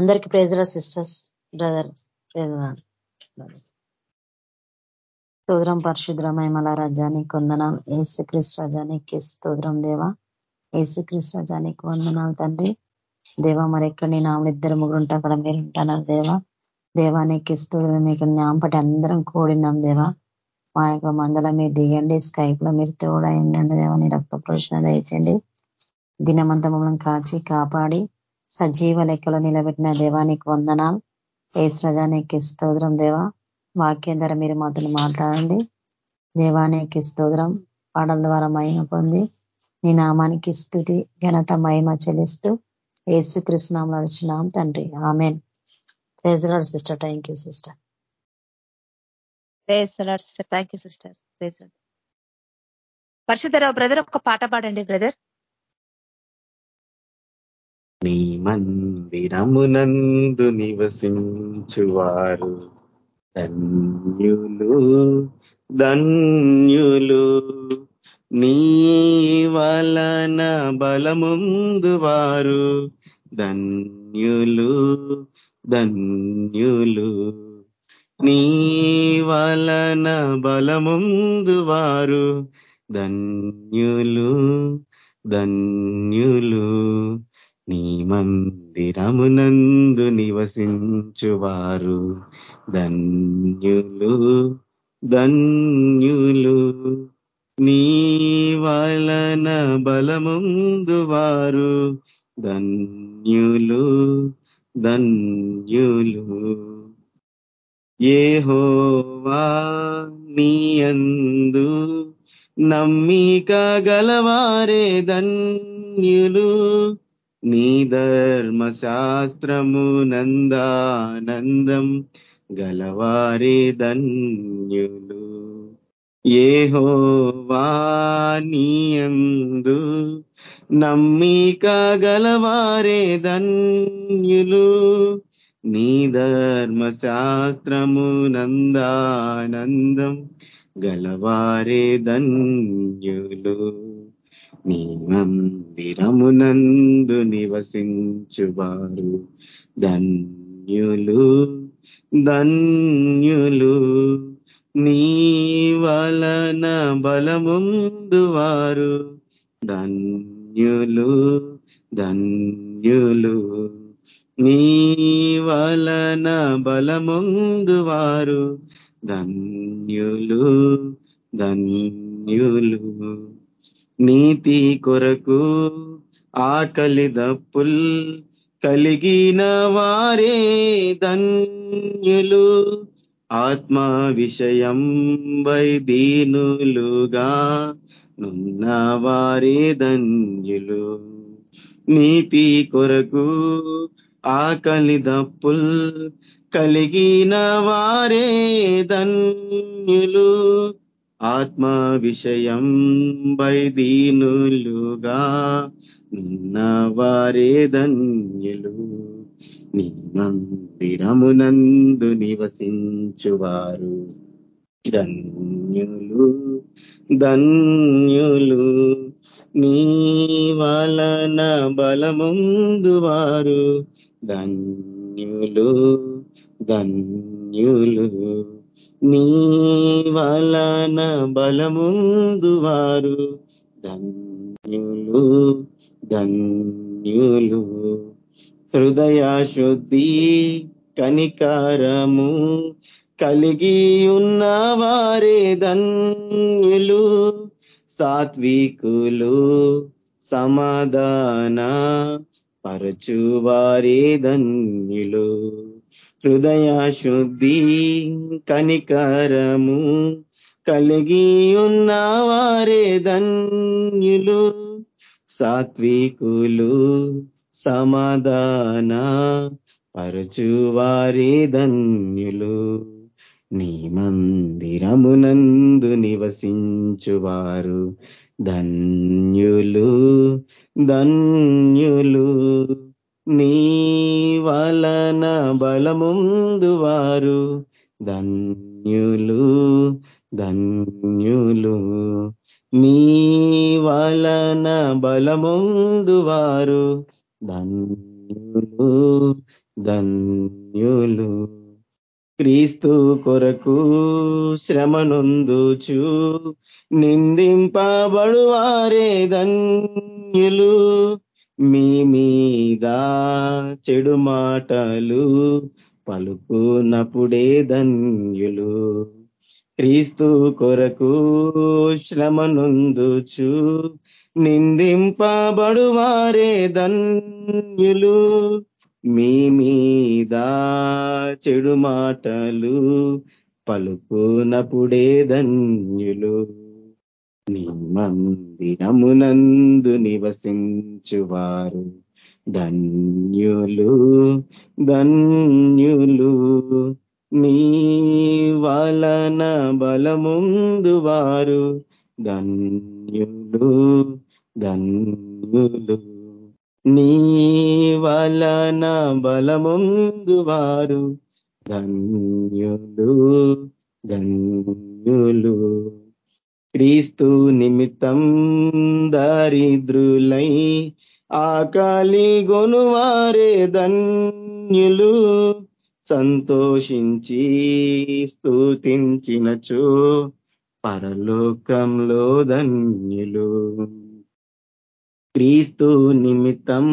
అందరికి ప్రేజరా sisters brother ప్రేజరాడు స్తోత్రం పరిశుద్రమయమల రజానికి వందనాలు. ఏసుక్రీస్ రజానికి స్తోత్రం దేవా. ఏసుక్రీస్ రజానికి వందనాలు తండ్రి. దేవా మరి ఎక్కడ నేను ఆవిడ ఇద్దరు ముగ్గురు ఉంటా అక్కడ మీరు ఉంటున్నారు దేవా. దేవానికి స్తోత్రం మీకు నాంపటి అందరం కూడినాం దేవా. మా యొక్క మందల మీరు దిగండి స్కైప్లో మీరు తోడయండి దేవా. నీ రక్త ప్రవేశన దయచండి దినమంతా మమ్మల్ని కాచి కాపాడి సజీవ లెక్కలో నిలబెట్టిన దేవానికి వందనాలు. ఏసు రజానికి స్తోత్రం దేవా. వాక్యం ద్వారా మీరు మాతో మాట్లాడండి. దేవానికి స్తోత్రం. పాటల ద్వారా మహిమ పొంది నీ నామానికి స్థుతి ఘనత మహిమ చెల్లిస్తూ ఏసు కృష్ణం నడుచున్నాం తండ్రి. Amen. Praise the Lord sister thank you sister sister thank you sister Parishuddharao brother ఒక పాట పాడండి బ్రదర్ మందిరమునందు నివసించువారు. ధన్యులు ధన్యులు నీ వలన బలముందు వారు ధన్యులు ధన్యులు నీ వలన బలముందు వారు ధన్యులు ధన్యులు నీ మందిరమునందు నివసించువారు. ధన్యులు ధన్యులు నీ వలన బలముందు వారు ధన్యులు ధన్యులు ఏహోవా నీయందు నమ్మిక గలవారే ధన్యులు. నీ ధర్మశాస్త్రము నందానందం గలవారి ధన్యులు. ఏహోవానియందు నమ్మిక గలవారే ధన్యులు. నీ ధర్మశాస్త్రము నందానందం గలవారే ధన్యులు. నీ మందిరమునందు నివసించువారు. ధన్యులు ధన్యులు నీ వలన బలముందు వారు ధన్యులు ధన్యులు నీ వలన బలముందు వారు ధన్యులు ధన్యులు నీతి కొరకు ఆకలి దప్పుల్ కలిగిన వారే ధన్యులు. ఆత్మ విషయం వై దీనులుగా నున్న వారే ధన్యులు. నీతి కొరకు ఆకలి దప్పుల్ కలిగిన వారే ధన్యులు. ఆత్మ విషయం వైదీనులుగా వారే ధన్యులు. నీ మందిరమునందు నివసించువారు. ధన్యులు ధన్యులు నీ వలన బలముందు వారు. ధన్యులు ధన్యులు. నీ వలన బలముందు వారు ధన్యులు ధన్యులు. హృదయ శుద్ధి కనికారము కలిగి ఉన్న వారే ధన్యులు. సాత్వికులు సమాధాన పరచువారే ధన్యులు. హృదయ శుద్ధి కనికరము కలిగి ఉన్న వారే ధన్యులు సాత్వికులు సమాధాన పరచువారే ధన్యులు. నీ మందిరమునందు నివసించువారు ధన్యులు ధన్యులు. నీ వలన బలముందు వారు ధన్యులు ధన్యులు. నీ వలన బలముందు వారు ధన్యులు ధన్యులు. క్రీస్తు కొరకు శ్రమనొందుచు నిందింపబడువారే ధన్యులు. మీ మీద చెడు మాటలు పలుకునప్పుడే ధన్యులు. క్రీస్తు కొరకు శ్రమనొందుచు నిందింపబడువారే ధన్యులు. మీ మీద చెడు మాటలు పలుకునప్పుడే ధన్యులు. నీ మందిరమునందు నివసించువారు. ధన్యులు ధన్యులు నీ వలన బలముందు వారు ధన్యులు ధన్యులు నీ వలన బలముందు వారు ధన్యులు ధన్యులు. క్రీస్తు నిమిత్తం దారిద్రులై ఆకలి గొనువారే ధన్యులు. సంతోషించి స్థూతించినచో పరలోకంలో ధన్యులు. క్రీస్తు నిమిత్తం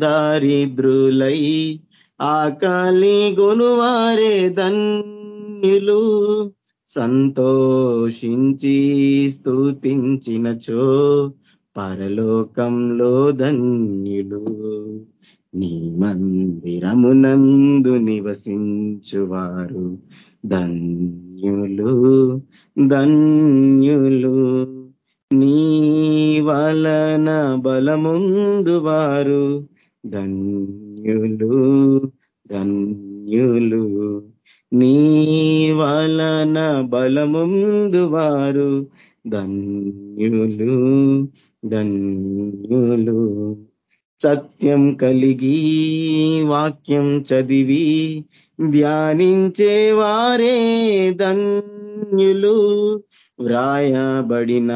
దారిద్రులై ఆకలి గొనువారే ధన్యులు. సంతోషించి స్థుతించినచో పరలోకంలో ధన్యులు నీ మందిరమునందు నివసించువారు ధన్యులు ధన్యులు. నీ వలన బలముందు వారు ధన్యులు ధన్యులు. నీ వలన బలముందు వారు ధన్యులు ధన్యులు. సత్యం కలిగి వాక్యం చదివి ధ్యానించే వారే ధన్యులు. వ్రాయబడిన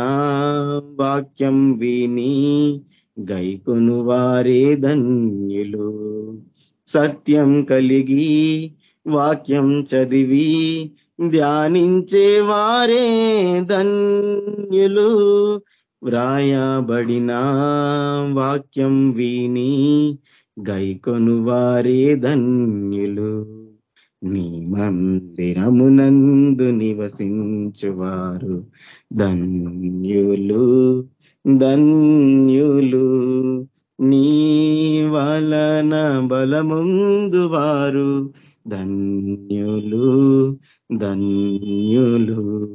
వాక్యం విని గైకొను వారే ధన్యులు. సత్యం కలిగి వాక్యం చదివి ధ్యానించే వారే ధన్యులు. వ్రాయబడిన వాక్యం విని గైకొను వారే ధన్యులు. నీ మందిరమునందు నివసించువారు ధన్యులు ధన్యులు. నీ వలన బలముందు వారు ధన్యులు ధన్యులు.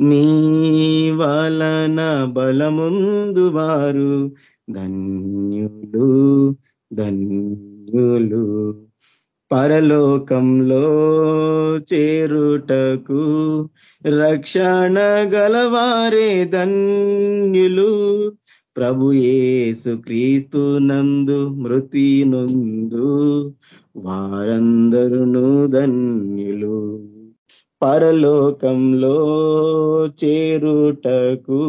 నీ వలన బలముందు వారు ధన్యులు ధన్యులు. పరలోకంలో చేరుటకు రక్షణ గలవారే ధన్యులు. ప్రభు ఏసు క్రీస్తు నందు మృతి నందు. వారందరును ధన్యులు పరలోకంలో చేరుటకు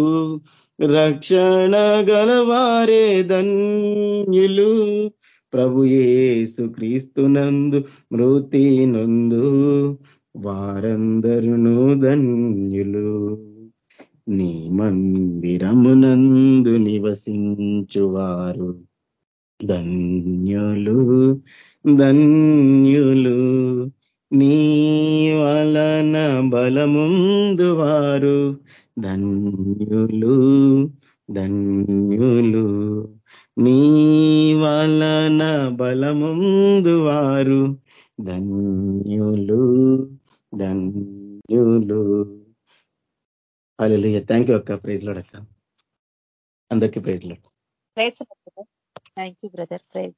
రక్షణ గలవారే ధన్యులు. ప్రభు యేసు క్రీస్తునందు మృతి నందు వారందరును ధన్యులు నీ మందిరమునందు నివసించువారు ధన్యులు. ధన్యులు. నీ వలన బలముందు వారు ధన్యులు ధన్యులు. నీ వలన బలముందు వారు ధన్యులు ధన్యులు. అలా థ్యాంక్ యూ అక్క. ప్రైజ్ లోడ్ అక్క. అందరికీ praise Lord thank you brother praise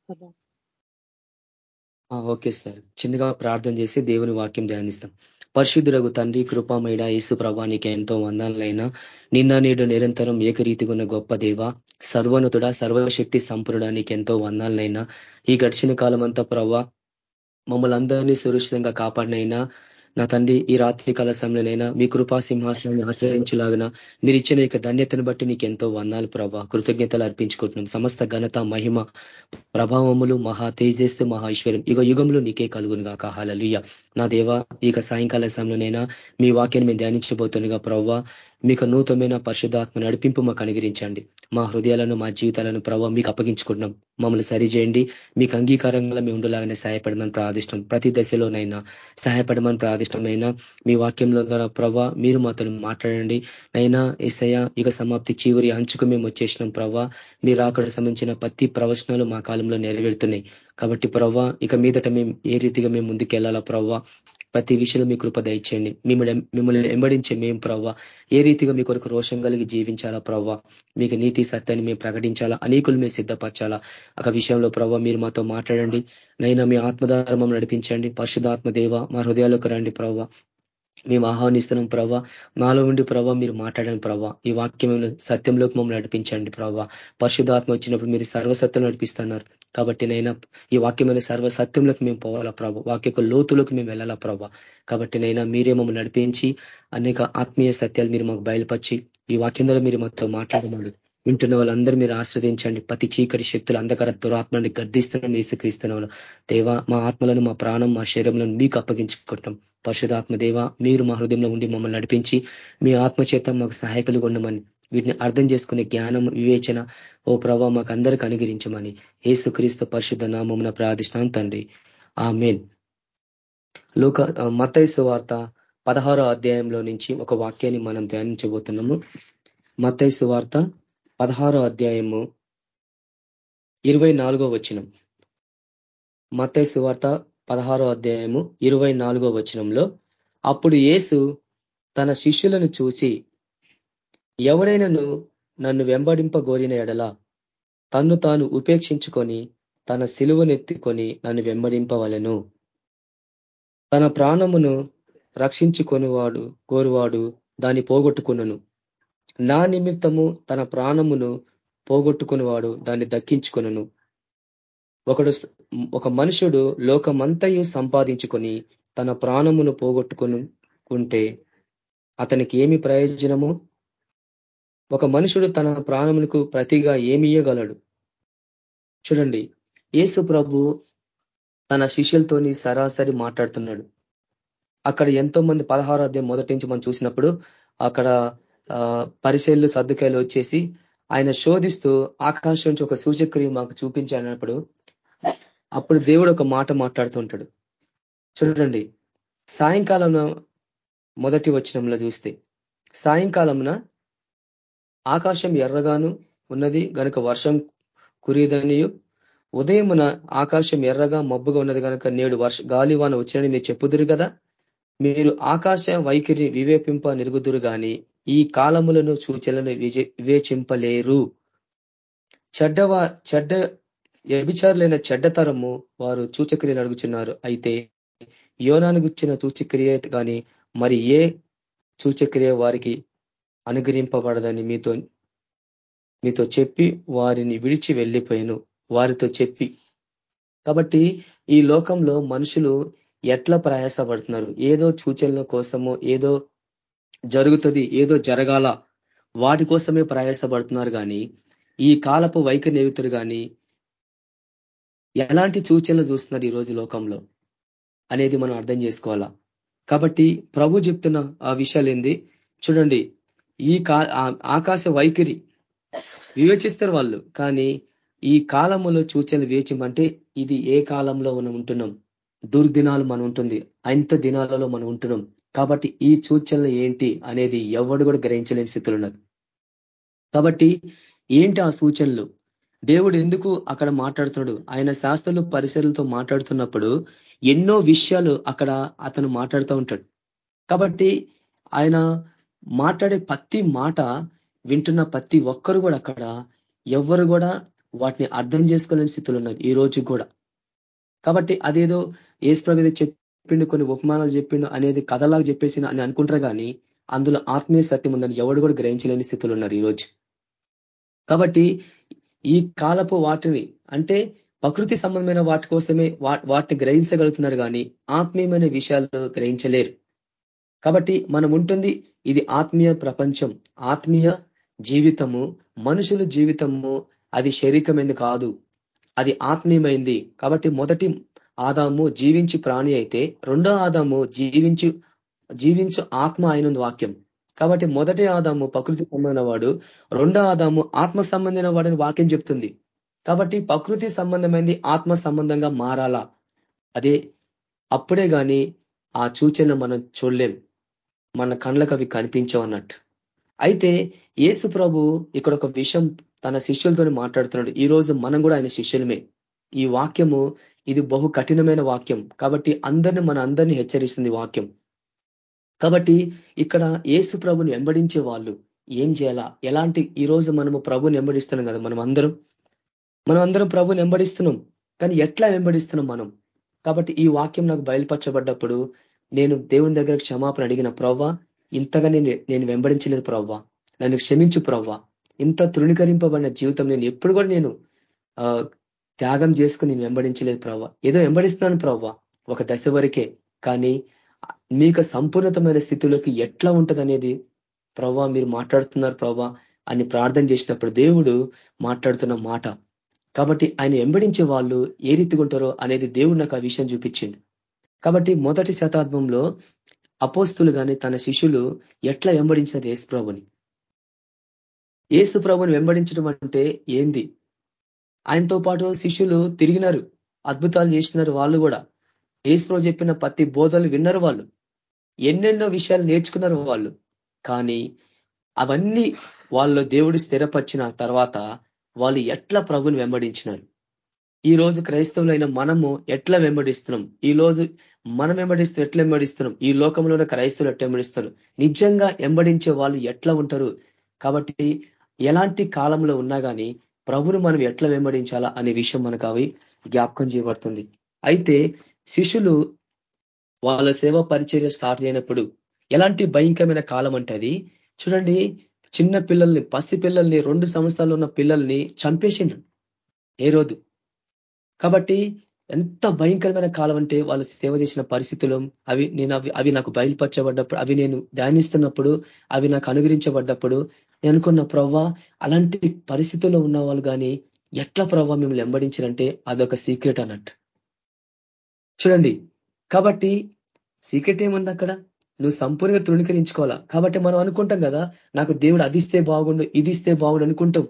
okay sir. చిన్నగా ప్రార్థన చేసి దేవుని వాక్యం ధ్యానిస్తాం. పరిశుద్ధులకు తండ్రి కృపామైన యేసు ప్రభానికి ఎంతో వందాలైనా నిన్న నేడు నిరంతరం ఏకరీతిగా ఉన్న గొప్ప దేవ సర్వనుతుడ సర్వశక్తి సంపూర్ణానికి ఎంతో వందాలైనా ఈ గడిచిన కాలం అంతా ప్రభా మమ్మల్ని అందరినీ సురక్షితంగా కాపాడినైనా. నా తండ్రి ఈ రాత్రి కాల సమయంలోనైనా మీ కృపా సింహాసనాన్ని ఆశ్రయించలాగిన మీరు ఇచ్చిన యొక్క ధన్యతను బట్టి నీకు ఎంతో వందాలు ప్రభా. కృతజ్ఞతలు అర్పించుకుంటున్నాం. సమస్త ఘనత మహిమ ప్రభావములు మహా తేజస్సు మహా ఐశ్వర్యం యుగ యుగంలో నీకే కలుగును గాక హాలలుయ్య నా దేవ ఇక సాయంకాల సమయంలోనైనా మీ వాక్యాన్ని మేము ధ్యానించబోతుండగా ప్రవ్వా. మీకు నూతనమైన పరిశుధాత్మ నడిపింపు మాకు అనుగ్రహించండి. మా హృదయాలను మా జీవితాలను ప్రభావ మీకు అప్పగించుకుంటున్నాం. మమ్మల్ని సరిచేయండి. మీకు అంగీకారంగా మేము ఉండలాగానే సహాయపడమని ప్రార్థిష్టం ప్రతి దశలోనైనా సహాయపడమని ప్రార్థిష్టమైనా మీ వాక్యంలో ద్వారా ప్రభా మీరు మాతో మాట్లాడండి. నైనా ఇసయ ఇక సమాప్తి చివరి అంచుకు మేము వచ్చేసినాం ప్రభా. మీరు అక్కడ సంబంధించిన ప్రతి ప్రవచనాలు మా కాలంలో నెరవేరుతున్నాయి. కాబట్టి ప్రవ్వా ఇక మీదట మేము ఏ రీతిగా మేము ముందుకెళ్ళాలా ప్రవ్వా ప్రతి విషయంలో మీ కృప దయచేయండి. మిమ్మల్ని మిమ్మల్ని వెంబడించే మేము ప్రవ్వ. ఏ రీతిగా మీ కొరకు రోషం కలిగి జీవించాలా ప్రవ్వ? మీకు నీతి సత్యాన్ని మేము ప్రకటించాలా? అనేకులు మేము సిద్ధపరచాలా? ఒక విషయంలో ప్రవ్వ మీరు మాతో మాట్లాడండి. నైనా మీ ఆత్మధారమం నడిపించండి. పరిశుధాత్మ దేవ మా హృదయాలకు రండి ప్రవ్వ. మేము ఆహ్వానిస్తున్నాం ప్రభా. మాలో ఉండి ప్రభావ మీరు మాట్లాడండి ప్రభా. ఈ వాక్యం సత్యంలోకి మమ్మల్ని నడిపించండి ప్రభా. పరిశుధాత్మ వచ్చినప్పుడు మీరు సర్వసత్యం నడిపిస్తున్నారు. కాబట్టి నైనా ఈ వాక్యమైన సర్వసత్యంలోకి మేము పోవాలా ప్రభా. వాక్య లోతులోకి మేము వెళ్ళాలా ప్రభా. కాబట్టి నైనా మీరే మమ్మల్ని నడిపించి అనేక ఆత్మీయ సత్యాలు మీరు మాకు బయలుపరిచి ఈ వాక్యం ద్వారా మీరు మాతో మాట్లాడమని వింటున్న వాళ్ళందరూ మీరు ఆశ్రదించండి ప్రతి చీకటి శక్తులు అంధకార దురాత్మని గర్దిస్తున్నాం ఏసుక్రీస్తున్న దేవా మా ఆత్మలను మా ప్రాణం మా శరీరంలో మీకు అప్పగించుకుంటాం. పరిశుధాత్మ దేవ మీరు మా హృదయంలో ఉండి మమ్మల్ని నడిపించి మీ ఆత్మచేత మాకు సహాయకులు ఉండమని వీటిని అర్థం చేసుకునే జ్ఞానం వివేచన ఓ ప్రభావ మాకు అందరికి అనుగ్రహించమని ఏసుక్రీస్తు పరిశుద్ధ నామమున ప్రార్థిష్టాం తండ్రి. ఆ మెయిన్ లోక మతైసు వార్త పదహారో అధ్యాయంలో నుంచి ఒక వాక్యాన్ని మనం ధ్యానించబోతున్నాము. మతైసు వార్త పదహారో అధ్యాయము ఇరవై నాలుగో వచనం. మతైసు సువార్త పదహారో అధ్యాయము ఇరవై నాలుగో వచనంలో అప్పుడు యేసు తన శిష్యులను చూసి ఎవడైనాను నన్ను వెంబడింపగోరిన ఎడల తన్ను తాను ఉపేక్షించుకొని తన సిలువనెత్తుకొని నన్ను వెంబడింపవలను. తన ప్రాణమును రక్షించుకొనివాడు కోరువాడు దాన్ని పోగొట్టుకున్నను నా నిమిత్తము తన ప్రాణమును పోగొట్టుకునివాడు దాన్ని దక్కించుకొనను. ఒకడు ఒక మనుషుడు లోకమంతయు సంపాదించుకొని తన ప్రాణమును పోగొట్టుకుంటే అతనికి ఏమి ప్రయోజనము? ఒక మనుషుడు తన ప్రాణములకు ప్రతిగా ఏమి ఇయ్యగలడు? చూడండి ఏసు ప్రభు తన శిష్యులతోని సరాసరి మాట్లాడుతున్నాడు. అక్కడ ఎంతో మంది పదహారో అధ్యాయం మొదటి నుంచి మనం చూసినప్పుడు అక్కడ పరిశైలు సర్దుకాయలు వచ్చేసి ఆయన శోధిస్తూ ఆకాశం నుంచి ఒక సూచక్రియ మాకు చూపించానప్పుడు అప్పుడు దేవుడు ఒక మాట మాట్లాడుతుంటాడు చూడండి సాయంకాలం మొదటి వచనంలో చూస్తే సాయంకాలమున ఆకాశం ఎర్రగాను ఉన్నది గనుక వర్షం కురియదనియు. ఉదయమున ఆకాశం ఎర్రగా మబ్బుగా ఉన్నది కనుక నేడు వర్ష గాలివాన వచ్చినని మీరు చెప్పుదురు కదా మీరు ఆకాశ వైఖరి వివేపింప నిరుగుదురు కానీ ఈ కాలములను సూచనలను వివేచింపలేరు. చెడ్డవా చెడ్డ వ్యభిచారులైన చెడ్డతరము వారు సూచక్రియలు అడుగుచున్నారు. అయితే యోనాను గుచ్చిన సూచక్రియ కానీ మరి ఏ సూచక్రియ వారికి అనుగ్రహింపబడదని మీతో మీతో చెప్పి వారిని విడిచి వెళ్ళిపోయాను. వారితో చెప్పి. కాబట్టి ఈ లోకంలో మనుషులు ఎట్లా ప్రయాసపడుతున్నారు? ఏదో సూచనల కోసమో ఏదో జరుగుతుంది ఏదో జరగాల వాటి కోసమే ప్రయాసపడుతున్నారు కానీ ఈ కాలపు వైఖరి నెగుతురు కానీ ఎలాంటి సూచనలు చూస్తున్నారు ఈరోజు లోకంలో అనేది మనం అర్థం చేసుకోవాలా? కాబట్టి ప్రభు చెప్తున్న ఆ విషయాలు ఏంది చూడండి ఈ ఆకాశ వైఖరి వివేచిస్తారు వాళ్ళు కానీ ఈ కాలంలో సూచనలు వివేచమంటే ఇది ఏ కాలంలో మనం ఉంటున్నాం? దుర్దినాలు మనం ఉంటుంది అంత దినాలలో మనం ఉంటున్నాం. కాబట్టి ఈ సూచనలు ఏంటి అనేది ఎవడు కూడా గ్రహించలేని స్థితిలో ఉన్నారు. కాబట్టి ఏంటి ఆ సూచనలు? దేవుడు ఎందుకు అక్కడ మాట్లాడుతున్నాడు? ఆయన శాస్త్రులు పరిసరాలతో మాట్లాడుతున్నప్పుడు ఎన్నో విషయాలు అక్కడ అతను మాట్లాడుతూ ఉంటాడు. కాబట్టి ఆయన మాట్లాడే ప్రతి మాట వింటున్న ప్రతి ఒక్కరు కూడా అక్కడ ఎవరు కూడా వాటిని అర్థం చేసుకోలేని స్థితిలో ఉన్నారు ఈ రోజు కూడా. కాబట్టి అదేదో ఏసుప్రభు చెప్పిండు కొన్ని ఉపమానాలు చెప్పిండు అనేది కథలాగా చెప్పేసి అని అనుకుంటారు కానీ అందులో ఆత్మీయ సత్యం ఉందని ఎవడు కూడా గ్రహించలేని స్థితిలో ఉన్నారు ఈరోజు. కాబట్టి ఈ కాలపు వాటిని అంటే ప్రకృతి సంబంధమైన వాటి కోసమే వాటిని గ్రహించగలుగుతున్నారు కానీ ఆత్మీయమైన విషయాలు గ్రహించలేరు. కాబట్టి మనం ఉంటుంది ఇది ఆత్మీయ ప్రపంచం ఆత్మీయ జీవితము మనుషుల జీవితము అది శరీరమైంది కాదు అది ఆత్మీయమైంది. కాబట్టి మొదటి ఆదాము జీవించి ప్రాణి అయితే రెండో ఆదాము జీవించి జీవించు ఆత్మ అయినందు వాక్యం. కాబట్టి మొదటి ఆదాము ప్రకృతి సంబంధమైన వాడు రెండో ఆదాము ఆత్మ సంబంధమైన వాడని వాక్యం చెప్తుంది. కాబట్టి ప్రకృతి సంబంధమైనది ఆత్మ సంబంధంగా మారాలా? అదే అప్పుడే గాని ఆ సూచన మనం చూడలేం. మన కళ్ళకు అవి కనిపించవన్నట్టు అయితే ఏసు ప్రభు ఇక్కడ ఒక విషయం తన శిష్యులతో మాట్లాడుతున్నాడు. ఈ రోజు మనం కూడా ఆయన శిష్యులమే. ఈ వాక్యము ఇది బహు కఠినమైన వాక్యం. కాబట్టి అందరిని మన అందరినీ హెచ్చరిస్తుంది వాక్యం. కాబట్టి ఇక్కడ ఏసు ప్రభుని వెంబడించే వాళ్ళు ఏం చేయాలా? ఎలాంటి ఈ రోజు మనము ప్రభుని వెంబడిస్తున్నాం కదా మనం అందరం? మనం అందరం ప్రభుని వెంబడిస్తున్నాం. కానీ ఎట్లా వెంబడిస్తున్నాం మనం? కాబట్టి ఈ వాక్యం నాకు బయలుపరచబడ్డప్పుడు నేను దేవుని దగ్గర క్షమాపణ అడిగిన ప్రవ్వా ఇంతగా నేను నేను వెంబడించలేదు ప్రవ్వా. నన్ను క్షమించు ప్రవ్వా. ఇంత తృణీకరింపబడిన జీవితం నేను ఎప్పుడు కూడా నేను త్యాగం చేసుకుని నేను వెంబడించలేదు ప్రవ్వ. ఏదో వెంబడిస్తున్నాను ప్రవ్వ. ఒక దశ వరకే. కానీ మీకు సంపూర్ణతమైన స్థితిలోకి ఎట్లా ఉంటదనేది ప్రవ్వా మీరు మాట్లాడుతున్నారు ప్రవ్వా అని ప్రార్థన చేసినప్పుడు దేవుడు మాట్లాడుతున్న మాట. కాబట్టి ఆయన వెంబడించే వాళ్ళు ఏ రీతిగా ఉంటారో అనేది దేవుడు నాకు ఆ విషయం చూపించింది కాబట్టి మొదటి శతాబ్దంలో అపోస్తులు కానీ తన శిష్యులు ఎట్లా వెంబడించారు ఏసు ప్రభుని? ఏసు ప్రభుని వెంబడించడం అంటే ఏంది? ఆయనతో పాటు శిష్యులు తిరిగినారు అద్భుతాలు చేసినారు వాళ్ళు కూడా. ఏసులో చెప్పిన ప్రతి బోధలు విన్నారు వాళ్ళు. ఎన్నెన్నో విషయాలు నేర్చుకున్నారు వాళ్ళు. కానీ అవన్నీ వాళ్ళు దేవుడు స్థిరపరిచిన తర్వాత వాళ్ళు ఎట్లా ప్రభుని వెంబడించినారు? ఈ రోజు క్రైస్తవులైన మనము ఎట్లా వెంబడిస్తున్నాం? ఈ రోజు మనం వెంబడిస్తూ ఎట్లా వెంబడిస్తున్నాం? ఈ లోకంలోనే క్రైస్తవులు ఎట్లా వెంబడిస్తారు నిజంగా వెంబడించే వాళ్ళు ఎట్లా ఉంటారు? కాబట్టి ఎలాంటి కాలంలో ఉన్నా కానీ ప్రభును మనం ఎట్లా వెంబడించాలా అనే విషయం మనకు అవి జ్ఞాపకం చేయబడుతుంది. అయితే శిష్యులు వాళ్ళ సేవ పరిచర్య స్టార్ట్ అయినప్పుడు ఎలాంటి భయంకరమైన కాలం అంటే అది? చూడండి చిన్న పిల్లల్ని పసి పిల్లల్ని రెండు సంవత్సరాలు ఉన్న పిల్లల్ని చంపేసిండ్రు. ఏ రోజు కాబట్టి ఎంత భయంకరమైన కాలం అంటే వాళ్ళు సేవ చేసిన పరిస్థితులు అవి నేను అవి అవి నాకు బయలుపరచబడ్డప్పుడు అవి నేను ధ్యానిస్తున్నప్పుడు అవి నాకు అనుగ్రహించబడ్డప్పుడు నేను అనుకున్న ప్రవ్వా అలాంటి పరిస్థితుల్లో ఉన్న వాళ్ళు కానీ ఎట్లా ప్రవ్వా మిమ్మల్ని వెంబడించారంటే అదొక సీక్రెట్ అన్నట్టు. చూడండి కాబట్టి సీక్రెట్ ఏముంది అక్కడ? నువ్వు సంపూర్ణంగా తృణీకరించుకోవాలా? కాబట్టి మనం అనుకుంటాం కదా నాకు దేవుడు అదిస్తే బాగుండు ఇది ఇస్తే బాగుండు అనుకుంటాం.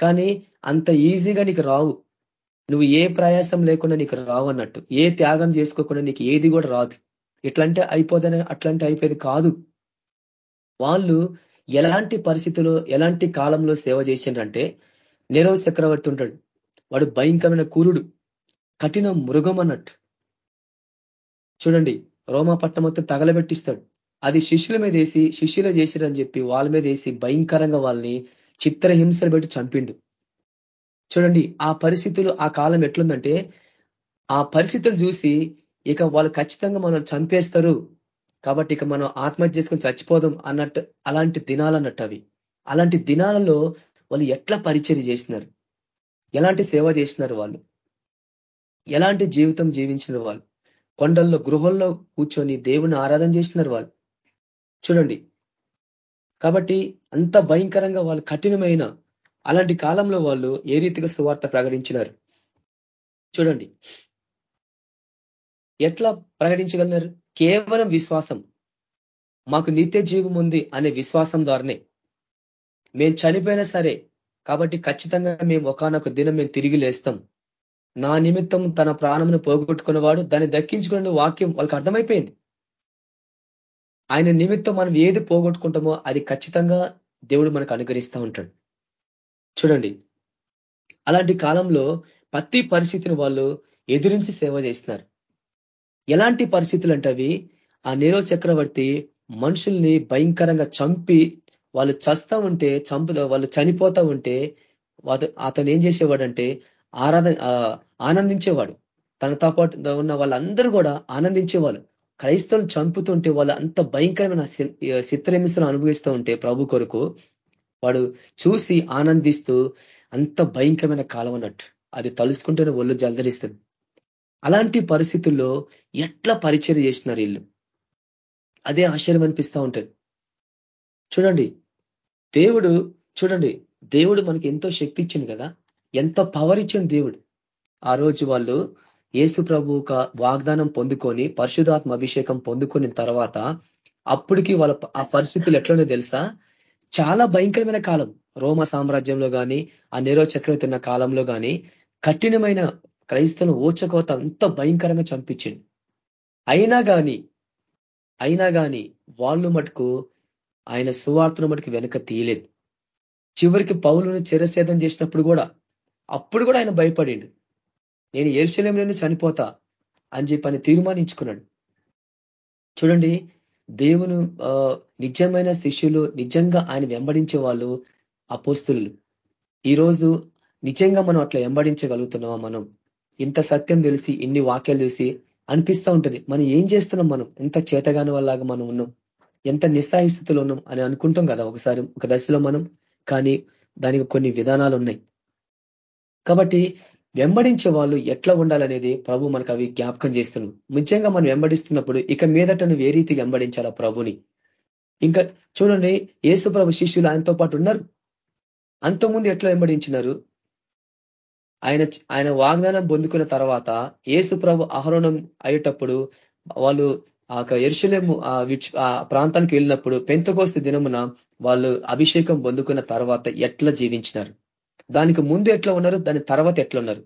కానీ అంత ఈజీగా నీకు రావు. నువ్వు ఏ ప్రయాసం లేకుండా నీకు రావన్నట్టు ఏ త్యాగం చేసుకోకుండా నీకు ఏది కూడా రాదు. ఇట్లంటే అయిపోదని అట్లంటే అయిపోయేది కాదు. వాళ్ళు ఎలాంటి పరిస్థితుల్లో ఎలాంటి కాలంలో సేవ చేసిండ్రంటే నిరవ చక్రవర్తి ఉంటాడు. వాడు భయంకరమైన కూరుడు కఠిన మృగం అన్నట్టు. చూడండి రోమా మొత్తం తగలబెట్టిస్తాడు. అది శిష్యుల మీద వేసి శిష్యులు చేసిరని చెప్పి వాళ్ళ మీద వేసి భయంకరంగా వాళ్ళని చిత్రహింసలు పెట్టి చంపిండు. చూడండి ఆ పరిస్థితులు ఆ కాలం ఎట్లుందంటే ఆ పరిస్థితులు చూసి ఇక వాళ్ళు ఖచ్చితంగా మనం చంపేస్తారు. కాబట్టి ఇక మనం ఆత్మహత్య చేసుకొని చచ్చిపోదాం అన్నట్టు అలాంటి దినాలు అన్నట్టు అవి. అలాంటి దినాలలో వాళ్ళు ఎట్లా పరిచయం చేసినారు? ఎలాంటి సేవ చేసినారు వాళ్ళు? ఎలాంటి జీవితం జీవించిన వాళ్ళు? కొండల్లో గృహంలో కూర్చొని దేవుని ఆరాధన చేసినారు వాళ్ళు. చూడండి. కాబట్టి అంత భయంకరంగా వాళ్ళు కఠినమైన అలాంటి కాలంలో వాళ్ళు ఏ రీతిగా సువార్త ప్రకటించినారు? చూడండి. ఎట్లా ప్రకటించగలిగినారు? కేవలం విశ్వాసం. మాకు నిత్య జీవం ఉంది అనే విశ్వాసం ద్వారానే. మేము చనిపోయినా సరే కాబట్టి ఖచ్చితంగా మేము ఒకనొక దినం మేము తిరిగి లేస్తాం. నా నిమిత్తం తన ప్రాణమును పోగొట్టుకున్నవాడు దాన్ని దక్కించుకునే వాక్యం వాళ్ళకి అర్థమైపోయింది. ఆయన నిమిత్తం మనం ఏది పోగొట్టుకుంటామో అది ఖచ్చితంగా దేవుడు మనకు అనుగ్రహిస్తూ ఉంటాడు. చూడండి. అలాంటి కాలంలో ప్రతి పరిస్థితిని వాళ్ళు ఎదిరించి సేవ చేస్తున్నారు. ఎలాంటి పరిస్థితులు అంటే అవి ఆ నీరో చక్రవర్తి మనుషుల్ని భయంకరంగా చంపి వాళ్ళు చస్తా ఉంటే చంపు వాళ్ళు చనిపోతా ఉంటే అతను ఏం చేసేవాడంటే ఆరాధన ఆనందించేవాడు. తనతో పాటు ఉన్న వాళ్ళందరూ కూడా ఆనందించేవాళ్ళు. క్రైస్తవులు చంపుతుంటే వాళ్ళు అంత భయంకరమైన చిత్రహింసను అనుభవిస్తూ ఉంటే ప్రభు కొరకు వాడు చూసి ఆనందిస్తూ అంత భయంకరమైన కాలం అన్నట్టు. అది తలుసుకుంటేనే ఒళ్ళు జలదరిస్తుంది. అలాంటి పరిస్థితుల్లో ఎట్లా పరిచయం చేసినారు వీళ్ళు? అదే ఆశ్చర్యం అనిపిస్తూ ఉంటుంది. చూడండి దేవుడు చూడండి దేవుడు మనకి ఎంతో శక్తి ఇచ్చింది కదా. ఎంత పవర్ ఇచ్చింది దేవుడు. ఆ రోజు వాళ్ళు యేసు ప్రభు వాగ్దానం పొందుకొని పరిశుధాత్మ అభిషేకం పొందుకున్న తర్వాత అప్పటికి వాళ్ళ ఆ పరిస్థితులు ఎట్లనే తెలుసా? చాలా భయంకరమైన కాలం. రోమ సామ్రాజ్యంలో కానీ ఆ నెరో చక్రవర్తి ఉన్న కాలంలో కానీ కఠినమైన క్రైస్తవులు ఓచకోత అంత భయంకరంగా చంపించింది అయినా కానీ అయినా కానీ వాళ్ళు మటుకు ఆయన సువార్తను మటుకు వెనక తీయలేదు. చివరికి పౌలను చిరసేదం చేసినప్పుడు కూడా అప్పుడు కూడా ఆయన భయపడిండు. నేను ఎరుశలంలోనే చనిపోతా అని చెప్పి ఆయన తీర్మానించుకున్నాడు. చూడండి దేవును నిజమైన శిష్యులు నిజంగా ఆయన వెంబడించే వాళ్ళు అపోస్తులు. ఈరోజు నిజంగా మనం అట్లా వెంబడించగలుగుతున్నామా మనం? ఇంత సత్యం తెలిసి ఇన్ని వాక్యాలు చూసి అనిపిస్తూ ఉంటుంది. మనం ఏం చేస్తున్నాం మనం? ఎంత చేతగాని వాళ్ళగా మనం ఉన్నాం? ఎంత నిస్సాయిస్థితులు ఉన్నాం అని అనుకుంటాం కదా ఒకసారి ఒక దశలో మనం. కానీ దానికి కొన్ని విధానాలు ఉన్నాయి. కాబట్టి వెంబడించే వాళ్ళు ఎట్లా ఉండాలనేది ప్రభు మనకు అవి జ్ఞాపకం చేస్తున్నాం ముఖ్యంగా మనం వెంబడిస్తున్నప్పుడు ఇక మీదట నువ్వు ఏ రీతి వెంబడించాలా ప్రభుని? ఇంకా చూడండి ఏసు ప్రభు శిష్యులు ఆయనతో పాటు ఉన్నారు. అంతకుముందు ఎట్లా వెంబడించినారు? ఆయన ఆయన వాగ్దానం పొందుకున్న తర్వాత ఏసు ప్రభు ఆహరణం అయ్యేటప్పుడు వాళ్ళు ఆ ఎరుశలేము ఆ ప్రాంతానికి వెళ్ళినప్పుడు పెంతకోస్తి దినమున వాళ్ళు అభిషేకం పొందుకున్న తర్వాత ఎట్లా జీవించినారు? దానికి ముందు ఎట్లా ఉన్నారు? దాని తర్వాత ఎట్లా ఉన్నారు?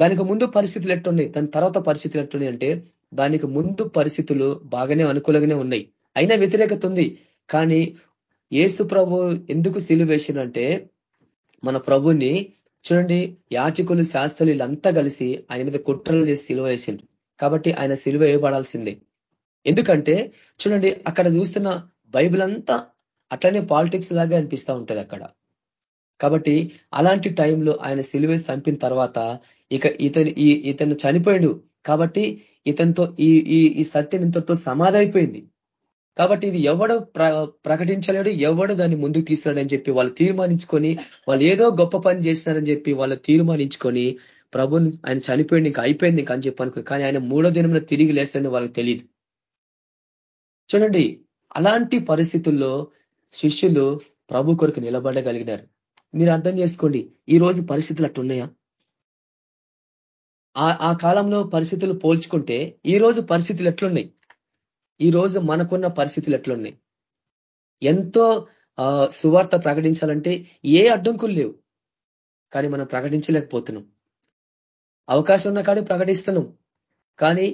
దానికి ముందు పరిస్థితులు ఎట్లున్నాయి? దాని తర్వాత పరిస్థితులు ఎట్లున్నాయి అంటే దానికి ముందు పరిస్థితులు బాగానే అనుకూలంగానే ఉన్నాయి. అయినా వ్యతిరేకత ఉంది. కానీ ఏసు ప్రభు ఎందుకు సిలువ వేసినంటే మన ప్రభుని చూడండి యాచకులు శాస్త్రులు వీళ్ళంతా కలిసి ఆయన మీద కుట్రలు చేసి సిలువ వేసిండ్రు. కాబట్టి ఆయన సిలువ వేయబడాల్సిందే. ఎందుకంటే చూడండి అక్కడ చూస్తున్న బైబిల్ అంతా అట్లనే పాలిటిక్స్ లాగా అనిపిస్తూ ఉంటుంది అక్కడ. కాబట్టి అలాంటి టైంలో ఆయన సిలువే చంపిన తర్వాత ఇక ఇతను ఈ ఇతను చనిపోయాడు కాబట్టి ఇతనితో ఈ ఈ సత్యం ఇంతటితో సమాధైపోయింది కాబట్టి ఇది ఎవడు ప్రకటించలేడు ఎవడు దాన్ని ముందుకు తీసుకురాడని చెప్పి వాళ్ళు తీర్మానించుకొని వాళ్ళు ఏదో గొప్ప పని చేసినారని చెప్పి వాళ్ళు తీర్మానించుకొని ప్రభుని ఆయన చనిపోయింది ఇంకా అయిపోయింది ఇంకా అని చెప్పి అనుకో కానీ ఆయన మూడో దినంలో తిరిగి లేస్తాడని వాళ్ళకి తెలియదు చూడండి అలాంటి పరిస్థితుల్లో శిష్యులు ప్రభు కొరకు నిలబడగలిగినారు. మీరు అర్థం చేసుకోండి ఈ రోజు పరిస్థితులు అట్టున్నాయా ఆ కాలంలో పరిస్థితులు పోల్చుకుంటే ఈ రోజు పరిస్థితులు ఎట్లున్నాయి? ఈ రోజు మనకున్న పరిస్థితులు ఎట్లున్నాయి? ఎంతో సువార్త ప్రకటించాలంటే ఏ అడ్డంకులు లేవు. కానీ మనం ప్రకటించలేకపోతున్నాం. అవకాశం ఉన్న కానీ ప్రకటిస్తున్నాం. కానీ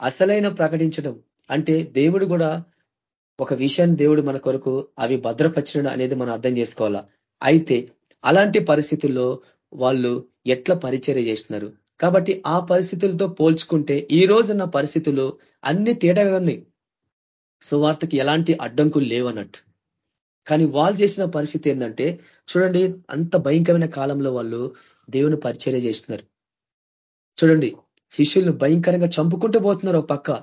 అసలైన ప్రకటించడం అంటే దేవుడు కూడా ఒక విషయాన్ని దేవుడు మన కొరకు అవి భద్రపరచడం అనేది మనం అర్థం చేసుకోవాలా? అయితే అలాంటి పరిస్థితుల్లో వాళ్ళు ఎట్లా పరిచర్య చేస్తున్నారు? కాబట్టి ఆ పరిస్థితులతో పోల్చుకుంటే ఈ రోజున్న పరిస్థితులు అన్ని తేడాగా ఉన్నాయి. సువార్తకి ఎలాంటి అడ్డంకులు లేవన్నట్టు కానీ వాళ్ళు చేసిన పరిస్థితి ఏంటంటే చూడండి అంత భయంకరమైన కాలంలో వాళ్ళు దేవుని పరిచర్య చేస్తున్నారు. చూడండి శిష్యుల్ని భయంకరంగా చంపుకుంటూ పోతున్నారు ఒక పక్క.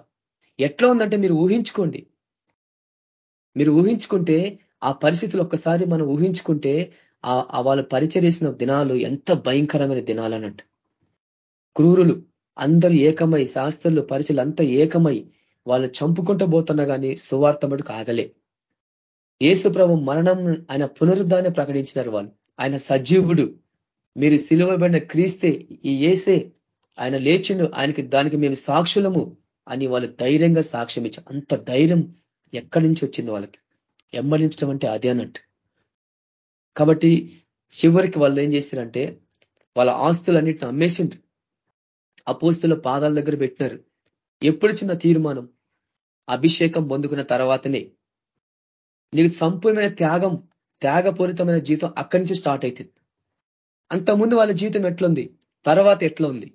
ఎట్లా ఉందంటే మీరు ఊహించుకోండి. మీరు ఊహించుకుంటే ఆ పరిస్థితులు ఒక్కసారి మనం ఊహించుకుంటే ఆ వాళ్ళు పరిచరేసిన దినాలు ఎంత భయంకరమైన దినాలు అన్నట్టు క్రూరులు అందరు ఏకమై శాస్త్రులు పరిచయలు అంతా ఏకమై వాళ్ళు చంపుకుంటూ పోతున్నా కానీ సువార్త మటుకు ఆగలే. ఏసు ప్రభు మరణం ఆయన పునరుద్ధాన్ని ప్రకటించినారు వాళ్ళు. ఆయన సజీవుడు. మీరు సిలువబడిన క్రీస్తే ఈ ఏసే ఆయన లేచిండు ఆయనకి దానికి మేము సాక్షులము అని వాళ్ళు ధైర్యంగా సాక్ష్యం ఇచ్చారు అంత ధైర్యం ఎక్కడి నుంచి వచ్చింది వాళ్ళకి? ఎమ్మలించడం అంటే అదే అన్నట్టు. కాబట్టి చివరికి వాళ్ళు ఏం చేశారంటే వాళ్ళ ఆస్తులన్నిటిని అమ్మేసిండ్రు. అపోస్తుల పాదాల దగ్గర పెట్టినారు. ఎప్పుడు చిన్న తీర్మానం? అభిషేకం పొందుకున్న తర్వాతనే. నీకు సంపూర్ణమైన త్యాగం త్యాగపూరితమైన జీవితం అక్కడి నుంచి స్టార్ట్ అవుతుంది అంతకుముందు వాళ్ళ జీవితం ఎట్లుంది? తర్వాత ఎట్లా ఉంది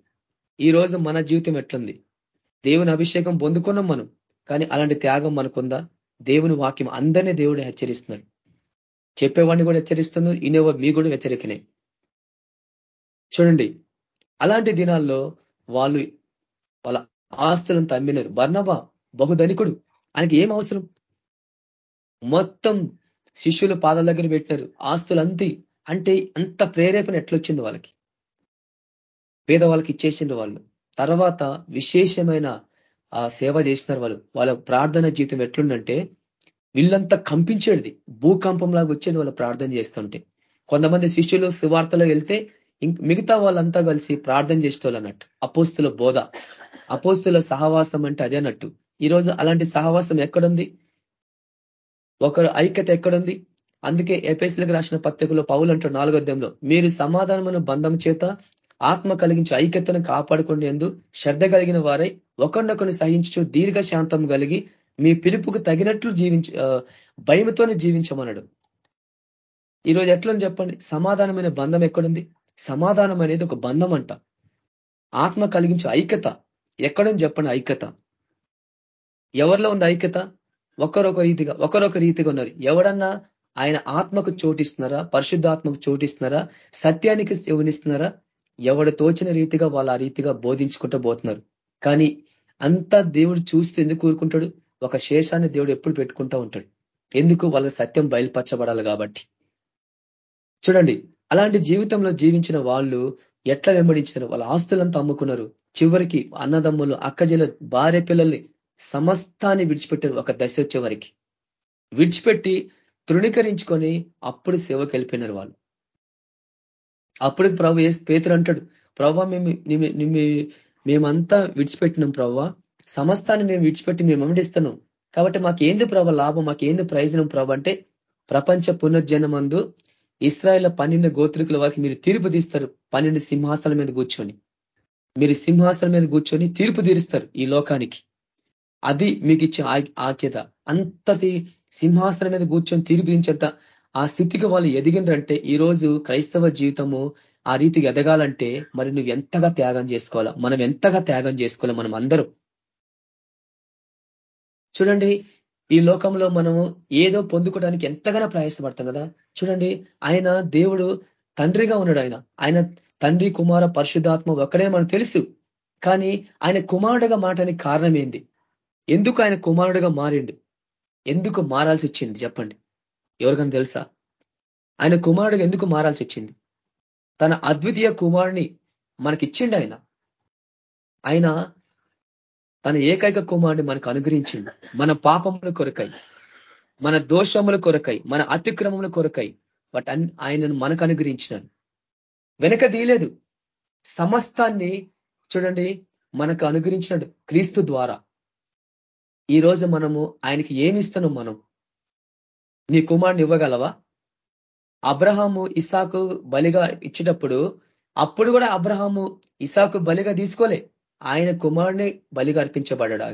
ఈ రోజు మన జీవితం ఎట్లుంది? దేవుని అభిషేకం పొందుకున్నాం మనం కానీ అలాంటి త్యాగం మనకుందా? దేవుని వాక్యం అందరినీ దేవుడు హెచ్చరిస్తున్నాడు. చెప్పేవాడిని కూడా హెచ్చరిస్తుంది ఇనేవో మీ కూడా హెచ్చరికనే. చూడండి అలాంటి దినాల్లో వాళ్ళు వాళ్ళ ఆస్తులను తమ్మినారు. బర్ణవ బహుధనికుడు ఆయనకి ఏం అవసరం? మొత్తం శిష్యుల పాదాల దగ్గర పెట్టినారు. ఆస్తులంతి అంటే అంత ప్రేరేపణ ఎట్లొచ్చింది వాళ్ళకి? పేదవాళ్ళకి ఇచ్చేసిండ్రు వాళ్ళు. తర్వాత విశేషమైన ఆ సేవ చేసినారు వాళ్ళు. వాళ్ళ ప్రార్థన జీవితం ఎట్లుందంటే వీళ్ళంతా కంపించేది భూకంపంలాగా వచ్చేది వాళ్ళ ప్రార్థన చేస్తుంటే. కొంతమంది శిష్యులు సువార్తలో వెళ్తే మిగతా వాళ్ళంతా కలిసి ప్రార్థన చేసేవాళ్ళు అన్నట్టు. అపోస్తుల బోధ. అపోస్తుల సహవాసం అంటే అదే అన్నట్టు. ఈరోజు అలాంటి సహవాసం ఎక్కడుంది? ఒకరు ఐక్యత ఎక్కడుంది? అందుకే ఎపిఎస్లకు రాసిన పత్రికలో పౌలు అంటారు నాలుగోద్యంలో మీరు సమాధానమైన బంధం చేత ఆత్మ కలిగించి ఐక్యతను కాపాడుకోండి ఎందు శ్రద్ధ కలిగిన వారై ఒకరినొకరిని సహించు దీర్ఘ శాంతం కలిగి మీ పిలుపుకు తగినట్లు జీవించ భయముతోనే జీవించమన్నాడు ఈరోజు ఎట్లని చెప్పండి? సమాధానమైన బంధం ఎక్కడుంది? సమాధానం అనేది ఒక బంధం అంట ఆత్మ కలిగించే ఐక్యత. ఎక్కడని చెప్పండి? ఐక్యత. ఎవరిలో ఉంది ఐక్యత? ఒకరొక రీతిగా ఒకరొక రీతిగా ఉన్నారు. ఎవడన్నా ఆయన ఆత్మకు చోటిస్తున్నారా? పరిశుద్ధాత్మకు చోటిస్తున్నారా? సత్యానికి సేవనిస్తున్నారా ఎవడు తోచిన రీతిగా వాళ్ళు ఆ రీతిగా బోధించుకుంటూ పోతున్నారు. కానీ అంతా దేవుడు చూస్తే ఎందుకు కూరుకుంటాడు ఒక శేషాన్ని దేవుడు ఎప్పుడు పెట్టుకుంటూ ఉంటాడు. ఎందుకు? వాళ్ళ సత్యం బయలుపరచబడాలి కాబట్టి. చూడండి అలాంటి జీవితంలో జీవించిన వాళ్ళు ఎట్లా వెంబడించారు వాళ్ళ ఆస్తులంతా అమ్ముకున్నారు. చివరికి అన్నదమ్ములు అక్కజల భార్య పిల్లల్ని సమస్తాన్ని విడిచిపెట్టారు ఒక దశ వచ్చే వరకు. విడిచిపెట్టి తృణీకరించుకొని అప్పుడు సేవకి వెళ్ళిపోయినారు వాళ్ళు. అప్పుడు ప్రభు ఏ పేతురు అంటాడు ప్రభావ మేము మేమంతా విడిచిపెట్టినాం ప్రభావ సమస్తాన్ని మేము విడిచిపెట్టి మేము అమడిస్తున్నాం కాబట్టి మాకు ఏంది ప్రభ లాభం? మాకు ఏంది ప్రయోజనం ప్రభ? అంటే ప్రపంచ పునర్జనమందు ఇస్రాయల్ పన్నెండు గోత్రికుల వారికి మీరు తీర్పు తీస్తారు. పన్నెండు సింహాసనాల మీద కూర్చొని. మీరు సింహాసనం మీద కూర్చొని తీర్పు తీరుస్తారు ఈ లోకానికి. అది మీకు ఇచ్చే ఆక్యత అంతటి సింహాసనం మీద కూర్చొని తీర్పు దించేంత ఆ స్థితికి వాళ్ళు ఎదిగినరంటే ఈ రోజు క్రైస్తవ జీవితము ఆ రీతికి ఎదగాలంటే మరి నువ్వు ఎంతగా త్యాగం చేసుకోవాలా? మనం ఎంతగా త్యాగం చేసుకోవాలి మనం అందరూ? చూడండి ఈ లోకంలో మనము ఏదో పొందుకోవడానికి ఎంతగానో ప్రయాసపడతాం కదా? చూడండి ఆయన దేవుడు తండ్రిగా ఉన్నాడు ఆయన. ఆయన తండ్రి కుమార పరిశుద్ధాత్మ ఒక్కడే మనకు తెలుసు. కానీ ఆయన కుమారుడుగా మారడానికి కారణం ఏంది? ఎందుకు ఆయన కుమారుడుగా మారిండు? ఎందుకు మారాల్సి వచ్చింది? చెప్పండి. ఎవరికైనా తెలుసా? ఆయన కుమారుడికి ఎందుకు మారాల్సి వచ్చింది? తన అద్వితీయ కుమారుని మనకిచ్చిండు ఆయన. ఆయన తన ఏకైక కుమారుని మనకు అనుగ్రహించిండు మన పాపముల కొరకై మన దోషముల కొరకై మన అతిక్రమముల కొరకై బట్ ఆయనను మనకు అనుగ్రహించినాను వెనక తీయలేదు. సమస్తాన్ని చూడండి మనకు అనుగ్రహించినాడు క్రీస్తు ద్వారా. ఈ రోజు మనము ఆయనకి ఏమి ఇస్తున్నాం మనం? నీ కుమారుని ఇవ్వగలవా? అబ్రహాము ఇసాకు బలిగా ఇచ్చేటప్పుడు అప్పుడు కూడా అబ్రహాము ఇసాకు బలిగా తీసుకోలే. ఆయన కుమారుని బలిగా అర్పించబడ్డాడు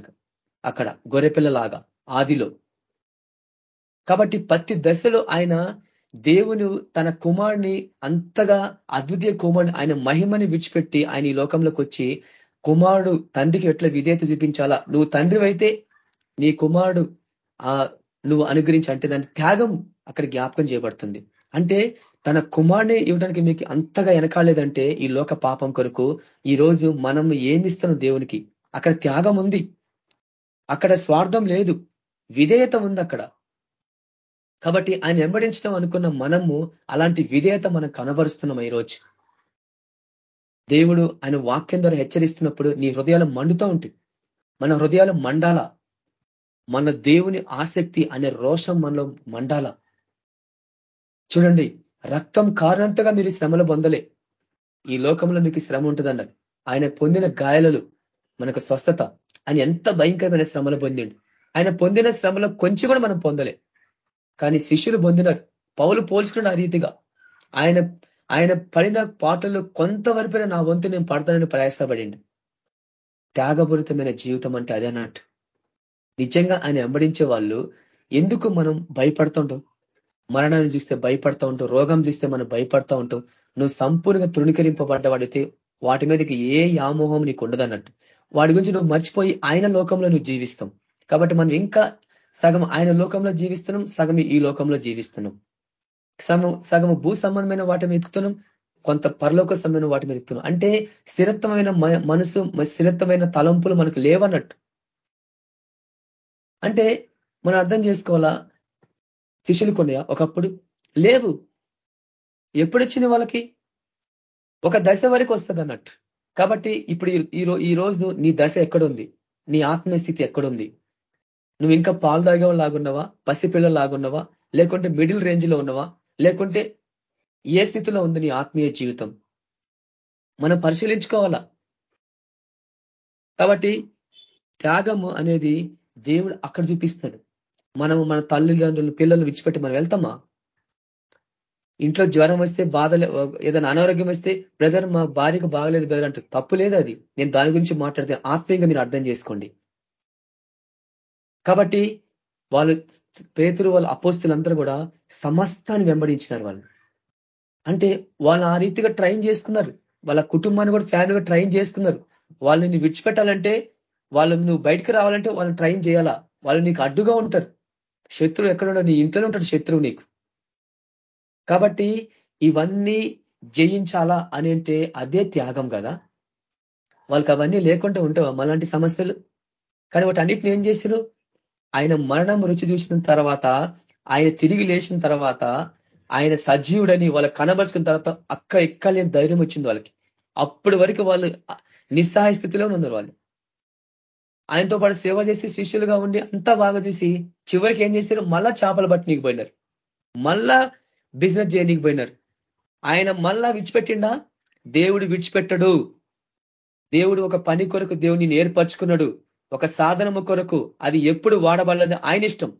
అక్కడ గొర్రెపిల్లలాగా ఆదిలో. కాబట్టి ప్రతి దశలో ఆయన దేవుని తన కుమారుని అంతగా అద్వితీయ కుమారుని ఆయన మహిమని విడిచిపెట్టి ఆయన ఈ లోకంలోకి వచ్చి కుమారుడు తండ్రికి ఎట్లా విధేయత చూపించాలా? నువ్వు తండ్రి అయితే నీ కుమారుడు ఆ నువ్వు అనుగ్రహించి అంటే దాని త్యాగం అక్కడ జ్ఞాపకం చేయబడుతుంది. అంటే తన కుమారుని ఇవ్వడానికి మీకు అంతగా వెనకాలేదంటే ఈ లోక పాపం కొరకు ఈ రోజు మనం ఏమిస్తున్నాం దేవునికి? అక్కడ త్యాగం ఉంది. అక్కడ స్వార్థం లేదు. విధేయత ఉంది అక్కడ. కాబట్టి ఆయన వెంబడించడం అనుకున్న మనము అలాంటి విధేయత మనం కనబరుస్తున్నాం ఈరోజు. దేవుడు ఆయన వాక్యం ద్వారా హెచ్చరిస్తున్నప్పుడు నీ హృదయాలు మండుతూ ఉంటాయి. మన హృదయాలు మండాల? మన దేవుని ఆసక్తి అనే రోషం మనలో మండాల? చూడండి రక్తం కారణంతగా మీరు శ్రమలు పొందలే. ఈ లోకంలో మీకు శ్రమ ఉంటుందన్నారు. ఆయన పొందిన గాయాలలు మనకు స్వస్థత ఆయన ఎంత భయంకరమైన శ్రమలు పొందిండు. ఆయన పొందిన శ్రమలో కొంచెం కూడా మనం పొందలే. కానీ శిష్యులు పొందినారు. పౌలు పోల్చుకున్న ఆ రీతిగా ఆయన ఆయన పడిన పాటలు కొంతవరపైన నా వంతు నేను పడతానని ప్రయాసపడిండు. త్యాగపూరితమైన జీవితం అంటే అదే అన్నట్టు. నిజంగా ఆయన వెంబడించే వాళ్ళు ఎందుకు మనం భయపడుతుంటాం మరణాన్ని చూస్తే భయపడతా ఉంటాం రోగం చూస్తే మనం భయపడతా ఉంటాం. నువ్వు సంపూర్ణంగా తృణీకరింపబడ్డవాడితే వాటి మీదకి ఏ యామోహం నీకు ఉండదన్నట్టు వాడి గురించి నువ్వు మర్చిపోయి ఆయన లోకంలో నువ్వు జీవిస్తాం. కాబట్టి మనం ఇంకా సగం ఆయన లోకంలో జీవిస్తున్నాం సగం ఈ లోకంలో జీవిస్తున్నాం. సగం సగం భూ సంబంధమైన వాటి ఎత్తుతున్నాం కొంత పరలోక సంబంధమైన వాటి మీద ఎత్తుతున్నాం. అంటే స్థిరత్వమైన మనసు స్థిరత్వమైన తలంపులు మనకు లేవన్నట్టు. అంటే మనం అర్థం చేసుకోవాలా? శిష్యులు కొన్నాయా ఒకప్పుడు లేవు. ఎప్పుడు వచ్చింది వాళ్ళకి? ఒక దశ వరకు వస్తుంది అన్నట్టు కాబట్టి ఇప్పుడు ఈ రోజు నీ దశ ఎక్కడుంది? నీ ఆత్మీయ స్థితి ఎక్కడుంది? నువ్వు ఇంకా పాలు తాగేలాగున్నావా పసిపిల్లలాగున్నావా? లేకుంటే మిడిల్ రేంజ్లో ఉన్నవా? లేకుంటే ఏ స్థితిలో ఉంది నీ ఆత్మీయ జీవితం? మనం పరిశీలించుకోవాలా? కాబట్టి త్యాగము అనేది దేవుడు అక్కడ చూపిస్తాడు. మనము మన తల్లిదండ్రులు పిల్లలు విడిచిపెట్టి మనం వెళ్తామా? ఇంట్లో జ్వరం వస్తే బాధ ఏదైనా అనారోగ్యం వస్తే బ్రదర్ మా భార్యకు బాగలేదు బ్రదర్ అంటే తప్పు లేదు అది. నేను దాని గురించి మాట్లాడితే ఆత్మీయంగా మీరు అర్థం చేసుకోండి. కాబట్టి వాళ్ళు పేతురు వాళ్ళ అపోస్తులందరూ కూడా సమస్తాన్ని వెంబడించినారు వాళ్ళు. అంటే వాళ్ళు ఆ రీతిగా ట్రైన్ చేసుకున్నారు. వాళ్ళ కుటుంబాన్ని కూడా ఫ్యామిలీగా ట్రైన్ చేసుకున్నారు. వాళ్ళని విడిచిపెట్టాలంటే వాళ్ళు నువ్వు బయటకు రావాలంటే వాళ్ళని ట్రైన్ చేయాలా? వాళ్ళు నీకు అడ్డుగా ఉంటారు. శత్రువు ఎక్కడ నీ ఇంట్లోనే ఉంటాడు శత్రువు నీకు. కాబట్టి ఇవన్నీ జయించాలా అని అంటే అదే త్యాగం కదా. వాళ్ళకి అవన్నీ లేకుండా ఉంటావా మలాంటి సమస్యలు? కానీ వాటి అన్నిటిని ఏం చేశారు ఆయన మరణం రుచి చూసిన తర్వాత ఆయన తిరిగి లేచిన తర్వాత ఆయన సజీవుడని వాళ్ళ కనబరుచుకున్న తర్వాత అక్క ఎక్కలేని ధైర్యం వచ్చింది వాళ్ళకి. అప్పటి వరకు వాళ్ళు నిస్సహాయ స్థితిలోనే ఉన్నారు వాళ్ళు. ఆయనతో పాటు సేవ చేసి శిష్యులుగా ఉండి అంతా బాగా చేసి చివరికి ఏం చేశారు? మళ్ళా చేపలు పట్టనీకి పోయినారు. మళ్ళా బిజినెస్ చేయనీకి పోయినారు. ఆయన మళ్ళా విడిచిపెట్టిండా? దేవుడు విడిచిపెట్టడు. దేవుడు ఒక పని కొరకు దేవుని ఏర్పరచుకున్నాడు ఒక సాధనము కొరకు అది ఎప్పుడు వాడబడలేదు. ఆయన ఇష్టం.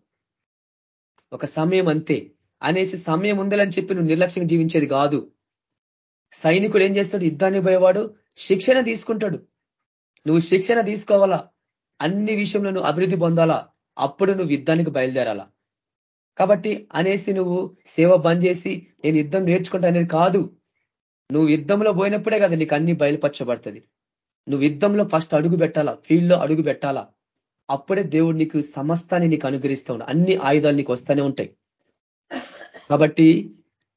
ఒక సమయం అంతే. అనేసి సమయం ఉందని చెప్పి నువ్వు నిర్లక్ష్యంగా జీవించేది కాదు. సైనికుడు ఏం చేస్తాడు? యుద్ధాన్ని పోయేవాడు. శిక్షణ తీసుకుంటాడు. నువ్వు శిక్షణ తీసుకోవాలా? అన్ని విషయంలో నువ్వు అభివృద్ధి పొందాలా? అప్పుడు నువ్వు యుద్ధానికి బయలుదేరాలా? కాబట్టి అనేసి నువ్వు సేవ బంద్ చేసి నేను యుద్ధం నేర్చుకుంటా అనేది కాదు. నువ్వు యుద్ధంలో పోయినప్పుడే కదా నీకు అన్ని బయలుపరచబడుతుంది. నువ్వు యుద్ధంలో ఫస్ట్ అడుగు పెట్టాలా? ఫీల్డ్లో అడుగు పెట్టాలా? అప్పుడే దేవుడు నీకు సమస్తాన్ని నీకు అనుగ్రహిస్తూ అన్ని ఆయుధాలు నీకు వస్తూనే ఉంటాయి. కాబట్టి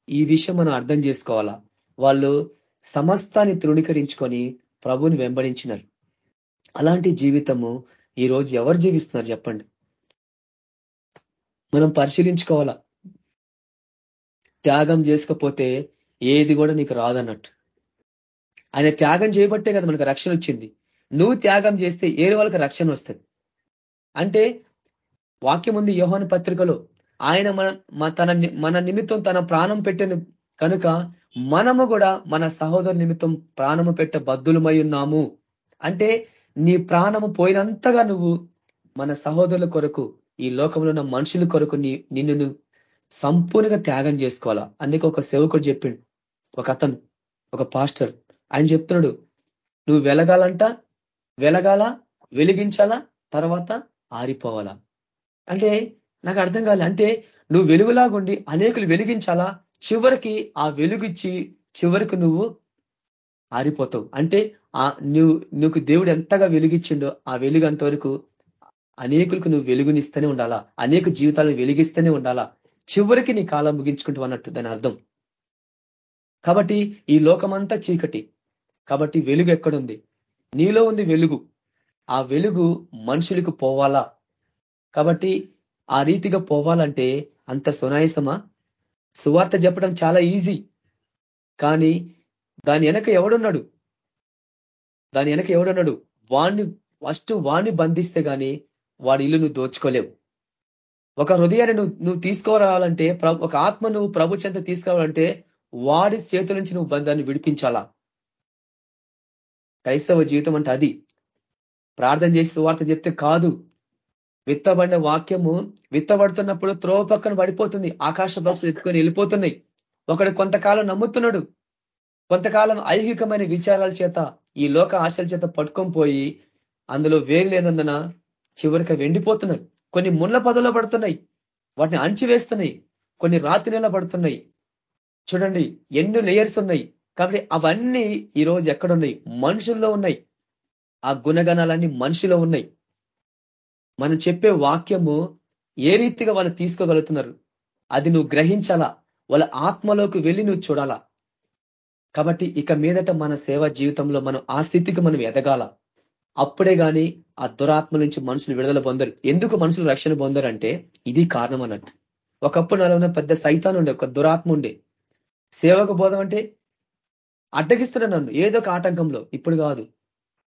ఈ విషయం మనం అర్థం చేసుకోవాలా? వాళ్ళు సమస్తాన్ని తృణీకరించుకొని ప్రభుని వెంబడించినారు. అలాంటి జీవితము ఈ రోజు ఎవరు జీవిస్తున్నారు చెప్పండి? మనం పరిశీలించుకోవాలా? త్యాగం చేసుకపోతే ఏది కూడా నీకు రాదన్నట్టు. ఆయన త్యాగం చేయబట్టే కదా మనకు రక్షణ వచ్చింది. నువ్వు త్యాగం చేస్తే ఏరు వాళ్ళకి రక్షణ వస్తుంది. అంటే వాక్యం ఉంది యోహాను పత్రికలో ఆయన మన తన మన నిమిత్తం తన ప్రాణం పెట్టిన కనుక మనము కూడా మన సహోదరు నిమిత్తం ప్రాణము పెట్ట బద్దులమై ఉన్నాము. అంటే నీ ప్రాణము పోయినంతగా నువ్వు మన సహోదరుల కొరకు ఈ లోకంలో ఉన్న మనుషుల కొరకు నిన్ను సంపూర్ణంగా త్యాగం చేసుకోవాలా? అందుకే ఒక సేవకుడు చెప్పిండు. ఒక అతను ఒక పాస్టర్. ఆయన చెప్తున్నాడు నువ్వు వెలగాలంట వెలగాల వెలిగించాలా తర్వాత ఆరిపోవాలా? అంటే నాకు అర్థం కాలే. అంటే నువ్వు వెలుగులాగుండి అనేకులు వెలిగించాలా? చివరికి ఆ వెలుగిచ్చి చివరికి నువ్వు ఆరిపోతావు. అంటే ఆ నువ్వు నువ్వు దేవుడు ఎంతగా వెలిగించిండో ఆ వెలుగు అంతవరకు అనేకులకు నువ్వు వెలుగునిస్తూనే ఉండాలా? అనేక జీవితాలను వెలిగిస్తూనే ఉండాలా? చివరికి నీ కాలం ముగించుకుంటూ అన్నట్టు దాని అర్థం. కాబట్టి ఈ లోకమంతా చీకటి. కాబట్టి వెలుగు ఎక్కడుంది? నీలో ఉంది వెలుగు. ఆ వెలుగు మనుషులకు పోవాలా? కాబట్టి ఆ రీతిగా పోవాలంటే అంత సునాయసమా? సువార్త చెప్పడం చాలా ఈజీ. కానీ దాని వెనక ఎవడున్నాడు? దాని వెనక ఎవడున్నాడు? వాణ్ణి ఫస్ట్ వాణ్ణి బంధిస్తే గాని వాడి ఇల్లు నువ్వు దోచుకోలేవు. ఒక హృదయాన్ని నువ్వు నువ్వు తీసుకోవాలంటే ఒక ఆత్మ నువ్వు ప్రభు చెంత తీసుకురావాలంటే వాడి చేతుల నుంచి నువ్వు బంధాన్ని విడిపించాలా? క్రైస్తవ జీవితం అంటే అది. ప్రార్థన చేసి సువార్త చెప్తే కాదు. విత్తబడిన వాక్యము విత్తబడుతున్నప్పుడు త్రోవ పక్కన పడిపోతుంది. ఆకాశ బస్సులు ఎత్తుకొని వెళ్ళిపోతున్నాయి. ఒకడు కొంతకాలం నమ్ముతున్నాడు. కొంతకాలం ఐహికమైన విచారాల చేత ఈ లోక ఆశల చేత పట్టుకొని పోయి అందులో వేరు లేనందున చివరికి వెండిపోతున్నాయి కొన్ని ముళ్ళ పదలో పడుతున్నాయి వాటిని అంచివేస్తున్నాయి కొన్ని రాతి నెల పడుతున్నాయి. చూడండి ఎన్నో లేయర్స్ ఉన్నాయి. కాబట్టి అవన్నీ ఈరోజు ఎక్కడున్నాయి? మనుషుల్లో ఉన్నాయి. ఆ గుణగణాలన్నీ మనిషిలో ఉన్నాయి. మనం చెప్పే వాక్యము ఏ రీతిగా వాళ్ళు తీసుకోగలుగుతున్నారు? అది నువ్వు గ్రహించాలా? వాళ్ళ ఆత్మలోకి వెళ్ళి నువ్వు చూడాలా? కాబట్టి ఇక మీదట మన సేవా జీవితంలో మనం ఆ స్థితికి మనం ఎదగాల. అప్పుడే కానీ ఆ దురాత్మ నుంచి మనుషులు విడుదల పొందరు. ఎందుకు మనుషులు రక్షణ పొందరంటే ఇది కారణం అన్నట్టు. ఒకప్పుడు నాలో పెద్ద సైతాన్ ఉండే ఒక దురాత్మ ఉండే. సేవకు బోధం అంటే అడ్డగిస్తున్నా నన్ను ఏదో ఒక ఆటంకంలో. ఇప్పుడు కాదు.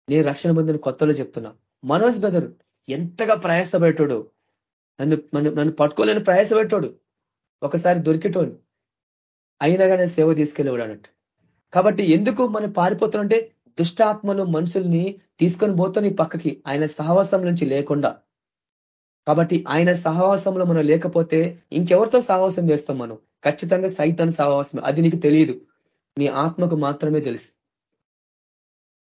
నేను రక్షణ పొందిన కొత్తలో చెప్తున్నా. మనోజ్ బెదరు ఎంతగా ప్రయాసపెట్టాడు నన్ను నన్ను నన్ను పట్టుకోలేని ప్రయాసపెట్టాడు ఒకసారి దొరికేటోడు. అయినా కానీ సేవ తీసుకెళ్ళేవాడు అన్నట్టు. కాబట్టి ఎందుకు మనం పారిపోతున్నంటే దుష్టాత్మలు మనుషుల్ని తీసుకొని పోతాం పక్కకి ఆయన సహవాసం నుంచి లేకుండా. కాబట్టి ఆయన సహవాసంలో మనం లేకపోతే ఇంకెవరితో సహవాసం చేస్తాం మనం? ఖచ్చితంగా సైతాన్ సహవాసం అది నీకు తెలియదు. నీ ఆత్మకు మాత్రమే తెలుసు.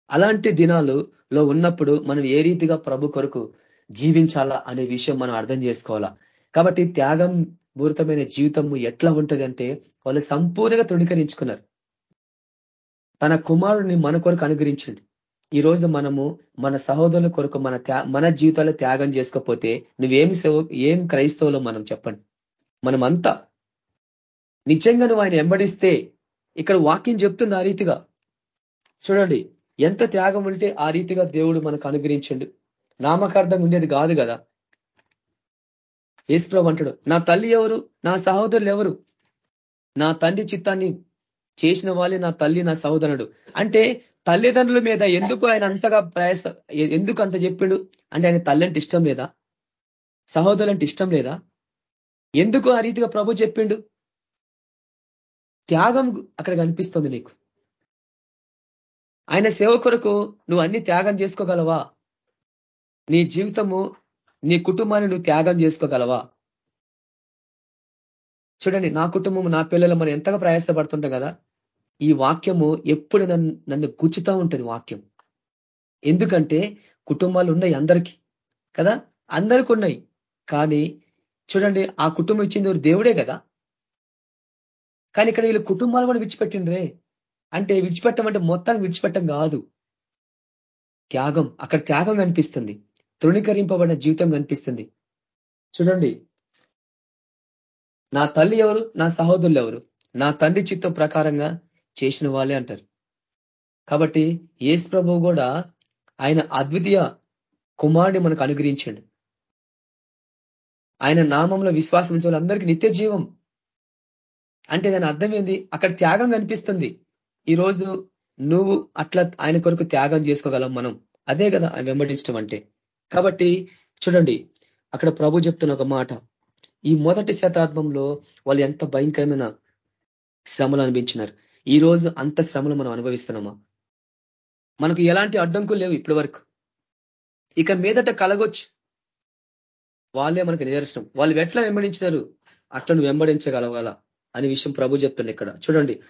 అలాంటి దినాలులో ఉన్నప్పుడు మనం ఏ రీతిగా ప్రభు కొరకు జీవించాలా అనే విషయం మనం అర్థం చేసుకోవాలా? కాబట్టి త్యాగం పూరితమైన జీవితము ఎట్లా ఉంటది అంటే వాళ్ళు సంపూర్ణంగా తృణీకరించుకున్నారు. తన కుమారుడిని మన కొరకు అనుగ్రహించండి. ఈ రోజు మనము మన సహోదరుల కొరకు మన మన జీవితాలు త్యాగం చేసుకోకపోతే నువ్వేమి సేవ ఏం క్రైస్తవులో మనం చెప్పండి. మనమంతా. నిజంగా నువ్వు ఆయన ఎంబడిస్తే ఇక్కడ వాక్యం చెప్తుంది ఆ రీతిగా. చూడండి ఎంత త్యాగం ఉంటే ఆ రీతిగా దేవుడు మనకు అనుగ్రహించండు. నామకార్థం ఉండేది కాదు కదా. ఏసుప్రభు అంటాడు నా తల్లి ఎవరు? నా సహోదరులు ఎవరు? నా తండ్రి చిత్తాన్ని చేసిన వాళ్ళే నా తల్లి నా సహోదరుడు. అంటే తల్లిదండ్రుల మీద ఎందుకు ఆయన అంతగా ప్రయాస ఎందుకు అంత చెప్పిండు? అంటే ఆయన తల్లి అంటే ఇష్టం లేదా? సహోదరులు అంటే ఇష్టం లేదా? ఎందుకు ఆ రీతిగా ప్రభు చెప్పిండు? త్యాగం అక్కడ కనిపిస్తుంది నీకు. ఆయన సేవ కొరకు నువ్వు అన్ని త్యాగం చేసుకోగలవా? నీ జీవితము నీ కుటుంబాన్ని నువ్వు త్యాగం చేసుకోగలవా? చూడండి నా కుటుంబం నా పిల్లలు మనం ఎంతగా ప్రయాసపడుతుంటాం కదా? ఈ వాక్యము ఎప్పుడు నన్ను నన్ను గుచ్చుతూ ఉంటుంది వాక్యం ఎందుకంటే కుటుంబాలు ఉన్నాయి అందరికీ కదా? అందరికి ఉన్నాయి. కానీ చూడండి ఆ కుటుంబం ఇచ్చింది దేవుడే కదా? కానీ ఇక్కడ వీళ్ళు కుటుంబాలు కూడా విడిచిపెట్టిండ్రే. అంటే విడిచిపెట్టమంటే మొత్తానికి విడిచిపెట్టం కాదు. త్యాగం అక్కడ త్యాగం కనిపిస్తుంది. తృణీకరింపబడిన జీవితం కనిపిస్తుంది. చూడండి. నా తల్లి ఎవరు? నా సహోదరులు ఎవరు? నా తండ్రి చిత్తం ప్రకారంగా చేసిన వాళ్ళే అంటారు. కాబట్టి ఏసు ప్రభు కూడా ఆయన అద్వితీయ కుమారుని మనకు అనుగ్రహించండు. ఆయన నామంలో విశ్వాసం ఉంచే వాళ్ళందరికీ నిత్య జీవం. అంటే దాని అర్థం ఏంది? అక్కడ త్యాగం కనిపిస్తుంది. ఈరోజు నువ్వు అట్లా ఆయన కొరకు త్యాగం చేసుకోగలం మనం. అదే కదా ఆయన వెంబడించడం అంటే. కాబట్టి చూడండి అక్కడ ప్రభు చెప్తున్న ఒక మాట. ఈ మొదటి శతాబ్దంలో వాళ్ళు ఎంత భయంకరమైన శ్రమలు అనిపించినారు ఈ రోజు అంత శ్రమలు మనం అనుభవిస్తున్నామా? మనకు ఎలాంటి అడ్డంకులు లేవు ఇప్పటి వరకు ఇక మీదట కలగొచ్చు. వాళ్ళే మనకు నిదర్శనం. వాళ్ళు ఎట్లా వెంబడించినారు? అట్లను వెంబడించగలగాల అనే విషయం ప్రభు చెప్తుంది ఇక్కడ. చూడండి.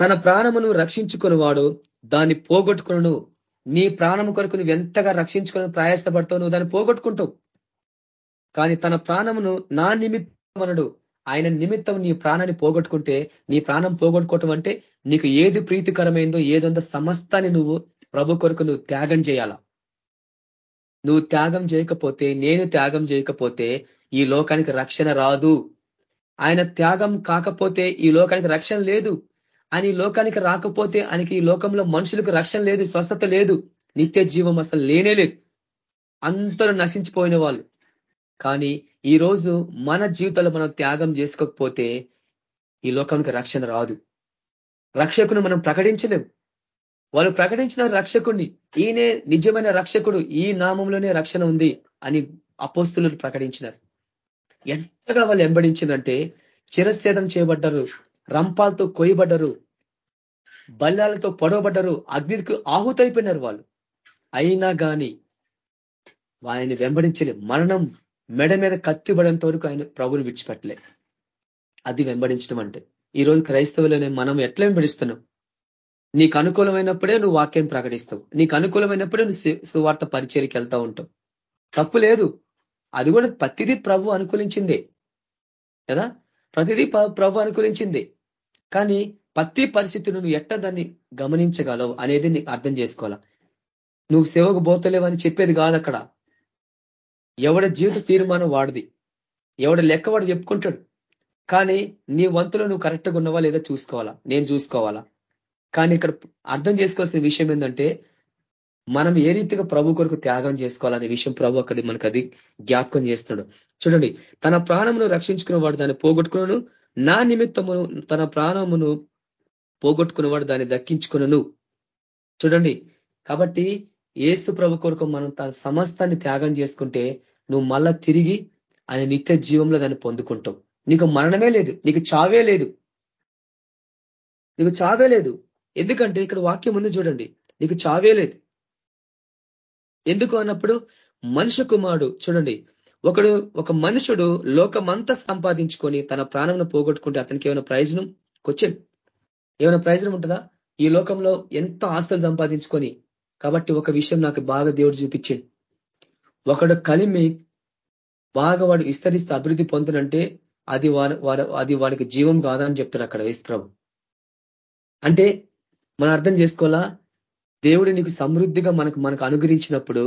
తన ప్రాణమును రక్షించుకుని వాడు దాన్ని పోగొట్టుకును నీ ప్రాణము కొరకు నువ్వు ఎంతగా రక్షించుకొని ప్రయాసపడతావు నువ్వు దాన్ని పోగొట్టుకుంటావు. కానీ తన ప్రాణమును నా నిమిత్తమనడు. ఆయన నిమిత్తం నీ ప్రాణాన్ని పోగొట్టుకుంటే నీ ప్రాణం పోగొట్టుకోవటం అంటే నీకు ఏది ప్రీతికరమైందో ఏదందో సమస్తాన్ని నువ్వు ప్రభు కొరకు నువ్వు త్యాగం చేయాలా? నువ్వు త్యాగం చేయకపోతే నేను త్యాగం చేయకపోతే ఈ లోకానికి రక్షణ రాదు. ఆయన త్యాగం కాకపోతే ఈ లోకానికి రక్షణ లేదు. ఆయన ఈ లోకానికి రాకపోతే ఆయనకి ఈ లోకంలో మనుషులకు రక్షణ లేదు స్వస్థత లేదు. నిత్య జీవం అసలు లేనే లేదు. అందరూ నశించిపోయిన వాళ్ళు. కానీ ఈ రోజు మన జీవితంలో మనం త్యాగం చేసుకోకపోతే ఈ లోకానికి రక్షణ రాదు. రక్షకుని మనం ప్రకటించలేం వాళ్ళు ప్రకటించిన రక్షకుడిని ఈయనే నిజమైన రక్షకుడు ఈ నామంలోనే రక్షణ ఉంది అని అపోస్తులు ప్రకటించినారు. ఎంతగా వాళ్ళు ఎంబడించిందంటే చిరస్థేదం చేయబడ్డరు రంపాలతో కొయ్యబడ్డరు బల్లాలతో పొడవబడ్డరు అగ్నికి ఆహుతైపోయినారు వాళ్ళు. అయినా కానీ ఆయన్ని వెంబడించలే మరణం మెడ మీద కత్తిబడేంత వరకు ఆయన ప్రభుని విడిచిపెట్టలే. అది వెంబడించడం అంటే. ఈరోజు క్రైస్తవులనే మనం ఎట్లా వెంబడిస్తున్నాం? నీకు అనుకూలమైనప్పుడే నువ్వు వాక్యం ప్రకటిస్తావు. నీకు అనుకూలమైనప్పుడే నువ్వు సువార్త పరిచయకి వెళ్తా ఉంటావు. తప్పు లేదు. అది కూడా ప్రతిదీ ప్రభు అనుకూలించిందే. కదా? ప్రతిదీ ప్రభు అనుకూలించింది. కానీ ప్రతి పరిస్థితి నువ్వు ఎట్ట దాన్ని గమనించగలవు అనేది నీకు అర్థం చేసుకోవాలా? నువ్వు సేవకు పోతలేవని చెప్పేది కాదు అక్కడ ఎవడ జీవిత తీర్మానం వాడిది? ఎవడ లెక్క వాడు చెప్పుకుంటాడు? కానీ నీ వంతులో నువ్వు కరెక్ట్గా ఉన్నవా లేదా చూసుకోవాలా? నేను చూసుకోవాలా? కానీ ఇక్కడ అర్థం చేసుకోవాల్సిన విషయం ఏంటంటే మనం ఏ రీతిగా ప్రభు కొరకు త్యాగం చేసుకోవాలనే విషయం ప్రభు అక్కడ మనకు అది జ్ఞాపకం చేస్తున్నాడు. చూడండి తన ప్రాణమును రక్షించుకున్నవాడు దాన్ని పోగొట్టుకున్నాను. నా నిమిత్తమును తన ప్రాణమును పోగొట్టుకున్నవాడు దాన్ని దక్కించుకున్నాను. చూడండి కాబట్టి ఏస్తు ప్రభు కొరకు మనం తన సమస్తాన్ని త్యాగం చేసుకుంటే నువ్వు మళ్ళా తిరిగి ఆయన నిత్య జీవంలో దాన్ని పొందుకుంటావు. నీకు మరణమే లేదు నీకు చావే లేదు. నీకు చావే లేదు. ఎందుకంటే ఇక్కడ వాక్యం ఉంది చూడండి నీకు చావే లేదు. ఎందుకు అన్నప్పుడు మనుషు కుమారుడు చూడండి ఒకడు ఒక మనుషుడు లోకమంతా సంపాదించుకొని తన ప్రాణంను పోగొట్టుకుంటే అతనికి ఏమైనా ప్రయోజనం? క్వశ్చన్. ఏమైనా ప్రయోజనం ఉంటుందా? ఈ లోకంలో ఎంత ఆస్తులు సంపాదించుకొని కాబట్టి ఒక విషయం నాకు బాగా దేవుడు చూపించింది ఒకడు కలిమి బాగా వాడు విస్తరిస్తే అభివృద్ధి పొందునంటే అది వాడు అది వాడికి జీవం కాదని చెప్తాడు అక్కడ వేసు ప్రభు. అంటే మనం అర్థం చేసుకోవాలా? దేవుడు నీకు సమృద్ధిగా మనకు మనకు అనుగ్రహించినప్పుడు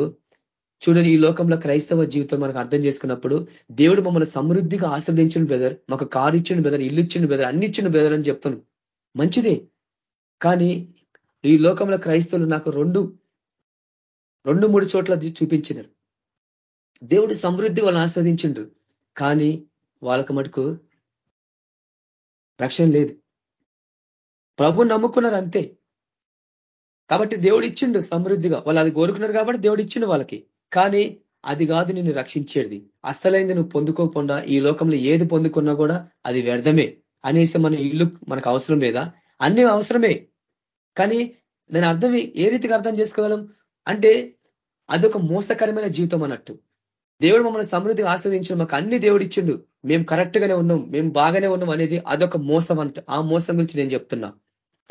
చూడండి ఈ లోకంలో క్రైస్తవ జీవితం మనకు అర్థం చేసుకున్నప్పుడు దేవుడు మమ్మల్ని సమృద్ధిగా ఆశ్రదించిన బెదర్ మాకు కారు ఇచ్చిన బెదర్ ఇల్లు ఇచ్చిన బెదర్ అన్ని ఇచ్చిన బెదర్ అని చెప్తాను మంచిదే. కానీ ఈ లోకంలో క్రైస్తవులు నాకు రెండు రెండు మూడు చోట్ల చూపించినారు. దేవుడు సమృద్ధి వాళ్ళని ఆస్వాదించిండ్రు కానీ వాళ్ళకి మటుకు రక్షణ లేదు. ప్రభు నమ్ముకున్నారు అంతే. కాబట్టి దేవుడు ఇచ్చిండు సమృద్ధిగా. వాళ్ళు అది కోరుకున్నారు కాబట్టి దేవుడు ఇచ్చిండు వాళ్ళకి. కానీ అది కాదు నిన్ను రక్షించేది. అస్సలైంది నువ్వు పొందుకోకుండా ఈ లోకంలో ఏది పొందుకున్నా కూడా అది వ్యర్థమే. అనేసి మన ఇల్లు మనకు అవసరం లేదా? అన్ని అవసరమే. కానీ దాని అర్థం ఏ రీతిగా అర్థం చేసుకోగలం? అంటే అదొక మోసకరమైన జీవితం అన్నట్టు. దేవుడు మమ్మల్ని సమృద్ధిగా ఆస్వాదించడం మాకు అన్ని దేవుడు ఇచ్చిండు. మేము కరెక్ట్ గానే ఉన్నాం మేము బాగానే ఉన్నాం అనేది అదొక మోసం అంట ఆ మోసం గురించి నేను చెప్తున్నా.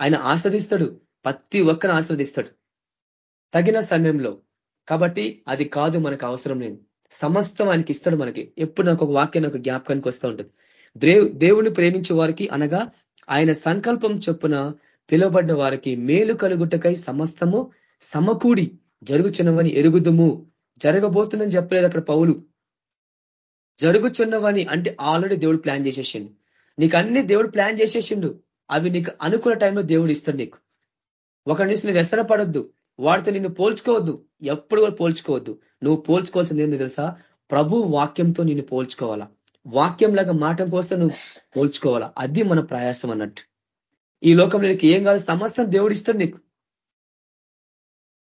ఆయన ఆస్వాదిస్తాడు ప్రతి ఒక్కరిని ఆస్వాదిస్తాడు. తగిన సమయంలో. కాబట్టి అది కాదు మనకు అవసరం లేదు. సమస్తం ఆయనకి ఇస్తాడు మనకి. ఎప్పుడు నాకు ఒక వాక్యం నాకు జ్ఞాపకానికి వస్తూ ఉంటుంది. దేవుని ప్రేమించే వారికి అనగా ఆయన సంకల్పం చొప్పున పిలువబడ్డ వారికి మేలు కలుగుటకై సమస్తము సమకూడి జరుగుచున్నవని ఎరుగుదుము. జరగబోతుందని చెప్పలేదు అక్కడ పౌలు. జరుగుచున్నవని అంటే ఆల్రెడీ దేవుడు ప్లాన్ చేసేసిండు. నీకు అన్ని దేవుడు ప్లాన్ చేసేసిండు. అవి నీకు అనుకున్న టైంలో దేవుడు ఇస్తాడు నీకు. ఒక నుంచి నువ్వు వ్యసన పడొద్దు వాడితో నిన్ను పోల్చుకోవద్దు. ఎప్పుడు కూడా పోల్చుకోవద్దు. నువ్వు పోల్చుకోవాల్సింది ఏంది తెలుసా? ప్రభు వాక్యంతో నిన్ను పోల్చుకోవాలా? వాక్యం లాగా మాటం కోసం నువ్వు పోల్చుకోవాలా? అది మన ప్రయాసం అన్నట్టు. ఈ లోకంలో నీకు ఏం కాదు సమస్తం దేవుడు ఇస్తాడు నీకు.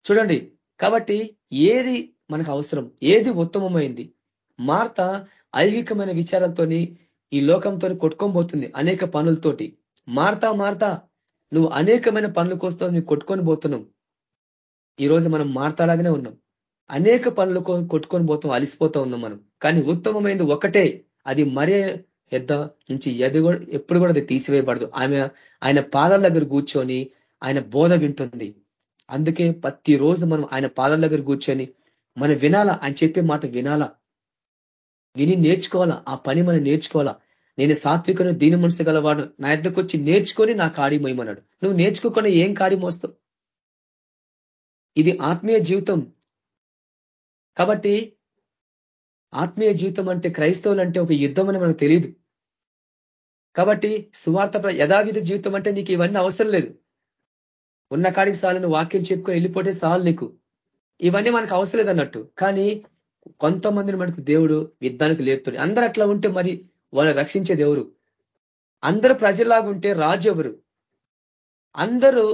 చూడండి కాబట్టి ఏది మనకు అవసరం ఏది ఉత్తమమైంది? మార్త ఐహికమైన విచారాలతోని ఈ లోకంతో కొట్టుకొని అనేక పనులతోటి. మార్తా మార్తా నువ్వు అనేకమైన పనుల కోసం నువ్వు కొట్టుకొని పోతున్నావు. ఈరోజు మనం మార్తాలాగానే ఉన్నాం. అనేక పనులు కొట్టుకొని పోతాం అలిసిపోతా ఉన్నాం మనం. కానీ ఉత్తమమైనది ఒకటే అది మరే ఎద్ద నుంచి ఎది ఎప్పుడు కూడా అది తీసివేయబడదు. ఆమె ఆయన పాదాల దగ్గర కూర్చొని ఆయన బోధ వింటుంది. అందుకే ప్రతి రోజు మనం ఆయన పాదాల దగ్గర కూర్చొని మనం వినాలా? ఆయన చెప్పే మాట వినాలా? విని నేర్చుకోవాలా? ఆ పని మనం నేర్చుకోవాలా? నేను సాత్వికను దీని మనసు గలవాడు. నా ఇద్దరికి వచ్చి నేర్చుకొని నా కాడి మోయమన్నాడు నువ్వు నేర్చుకోకుండా ఏం కాడి మోస్తావు ఇది ఆత్మీయ జీవితం. కాబట్టి ఆత్మీయ జీవితం అంటే క్రైస్తవులు అంటే ఒక యుద్ధం అని మనకు తెలియదు కాబట్టి సువార్త యథావిధ జీవితం అంటే నీకు ఇవన్నీ అవసరం లేదు. ఉన్న కాడికి సాలను వాక్యం చెప్పుకొని వెళ్ళిపోతే సాలు నీకు. ఇవన్నీ మనకు అవసరం లేదన్నట్టు. కానీ కొంతమందిని మనకు దేవుడు యుద్ధానికి లేపుతుంది అందరు అట్లా ఉంటే మరి వాళ్ళని రక్షించేది ఎవరు అందరూ ప్రజలాగుంటే రాజు ఎవరు? అందరూ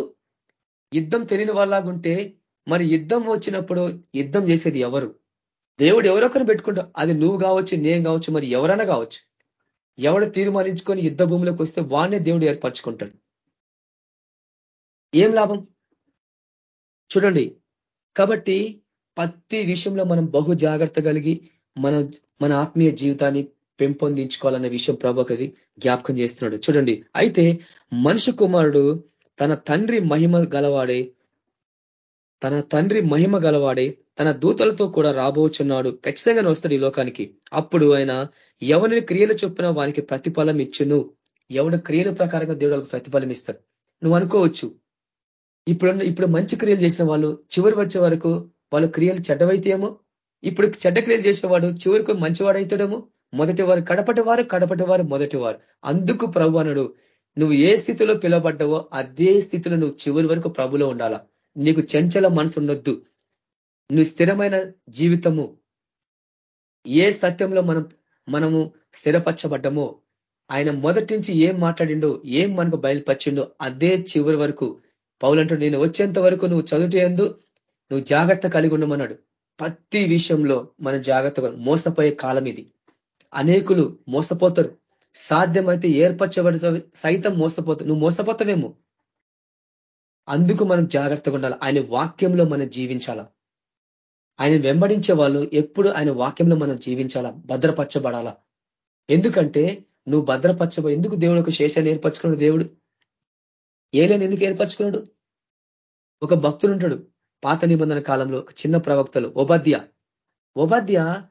యుద్ధం తెలియని వాళ్ళలాగుంటే మరి యుద్ధం వచ్చినప్పుడు యుద్ధం చేసేది ఎవరు? దేవుడు ఎవరొకరు పెట్టుకుంటావు అది నువ్వు కావచ్చు నేను కావచ్చు మరి ఎవరైనా కావచ్చు. ఎవడు తీర్మానించుకొని యుద్ధ భూమిలోకి వస్తే వాడినే దేవుడు ఏర్పరచుకుంటాడు. ఏం లాభం? చూడండి కాబట్టి ప్రతి విషయంలో మనం బహు జాగ్రత్త కలిగి మన మన ఆత్మీయ జీవితాన్ని పెంపొందించుకోవాలనే విషయం ప్రభాకది జ్ఞాపకం చేస్తున్నాడు. చూడండి అయితే మనిషి కుమారుడు తన తండ్రి మహిమ గలవాడే తన తండ్రి మహిమ గలవాడే తన దూతలతో కూడా రాబోచున్నాడు. ఖచ్చితంగానే వస్తాడు ఈ లోకానికి. అప్పుడు ఆయన ఎవరిని క్రియలు చొప్పున వానికి ప్రతిఫలం ఇచ్చును. ఎవడు క్రియల ప్రకారంగా దేవుడు ప్రతిఫలం ఇస్తాడు. నువ్వు అనుకోవచ్చు ఇప్పుడు ఇప్పుడు మంచి క్రియలు చేసిన వాళ్ళు చివరి వచ్చే వరకు వాళ్ళు క్రియలు చెడ్డవైతేమో? ఇప్పుడు చెడ్డ క్రియలు చేసేవాడు చివరికి మంచివాడైతాడేమో మొదటి వారు కడపటి వారు కడపటి వారు మొదటి వారు. అందుకు ప్రభు అనడు నువ్వు ఏ స్థితిలో పిలవబడ్డావో అదే స్థితిలో నువ్వు చివరి వరకు ప్రభులో ఉండాలా. నీకు చంచల మనసు ఉండొద్దు నువ్వు స్థిరమైన జీవితము. ఏ సత్యంలో మనం మనము స్థిరపరచబడ్డమో ఆయన మొదటి నుంచి ఏం మాట్లాడిండో ఏం మనకు బయలుపరిచిండో అదే చివరి వరకు. పౌలంటూ నేను వచ్చేంత వరకు నువ్వు చదువుటేందు నువ్వు జాగ్రత్త కలిగి ఉండమన్నాడు. ప్రతి విషయంలో మనం జాగ్రత్తగా మోసపోయే కాలం ఇది. అనేకులు మోసపోతారు. సాధ్యమైతే ఏర్పరచబడి సైతం మోసపోతారు. నువ్వు మోసపోతావేమో? అందుకు మనం జాగ్రత్తగా ఉండాలి. ఆయన వాక్యంలో మనం జీవించాలా? ఆయన వెంబడించే వాళ్ళు ఎప్పుడు ఆయన వాక్యంలో మనం జీవించాలా? భద్రపరచబడాలా? ఎందుకంటే నువ్వు భద్రపరచబ ఎందుకు దేవుడు ఒక శేషాన్ని ఏర్పరచుకున్నాడు దేవుడు? ఏలేని ఎందుకు ఏర్పరచుకున్నాడు? ఒక భక్తుడు ఉంటాడు. పాత నిబంధన కాలంలో చిన్న ప్రవక్తలు ఉపాధ్య ఉపాధ్య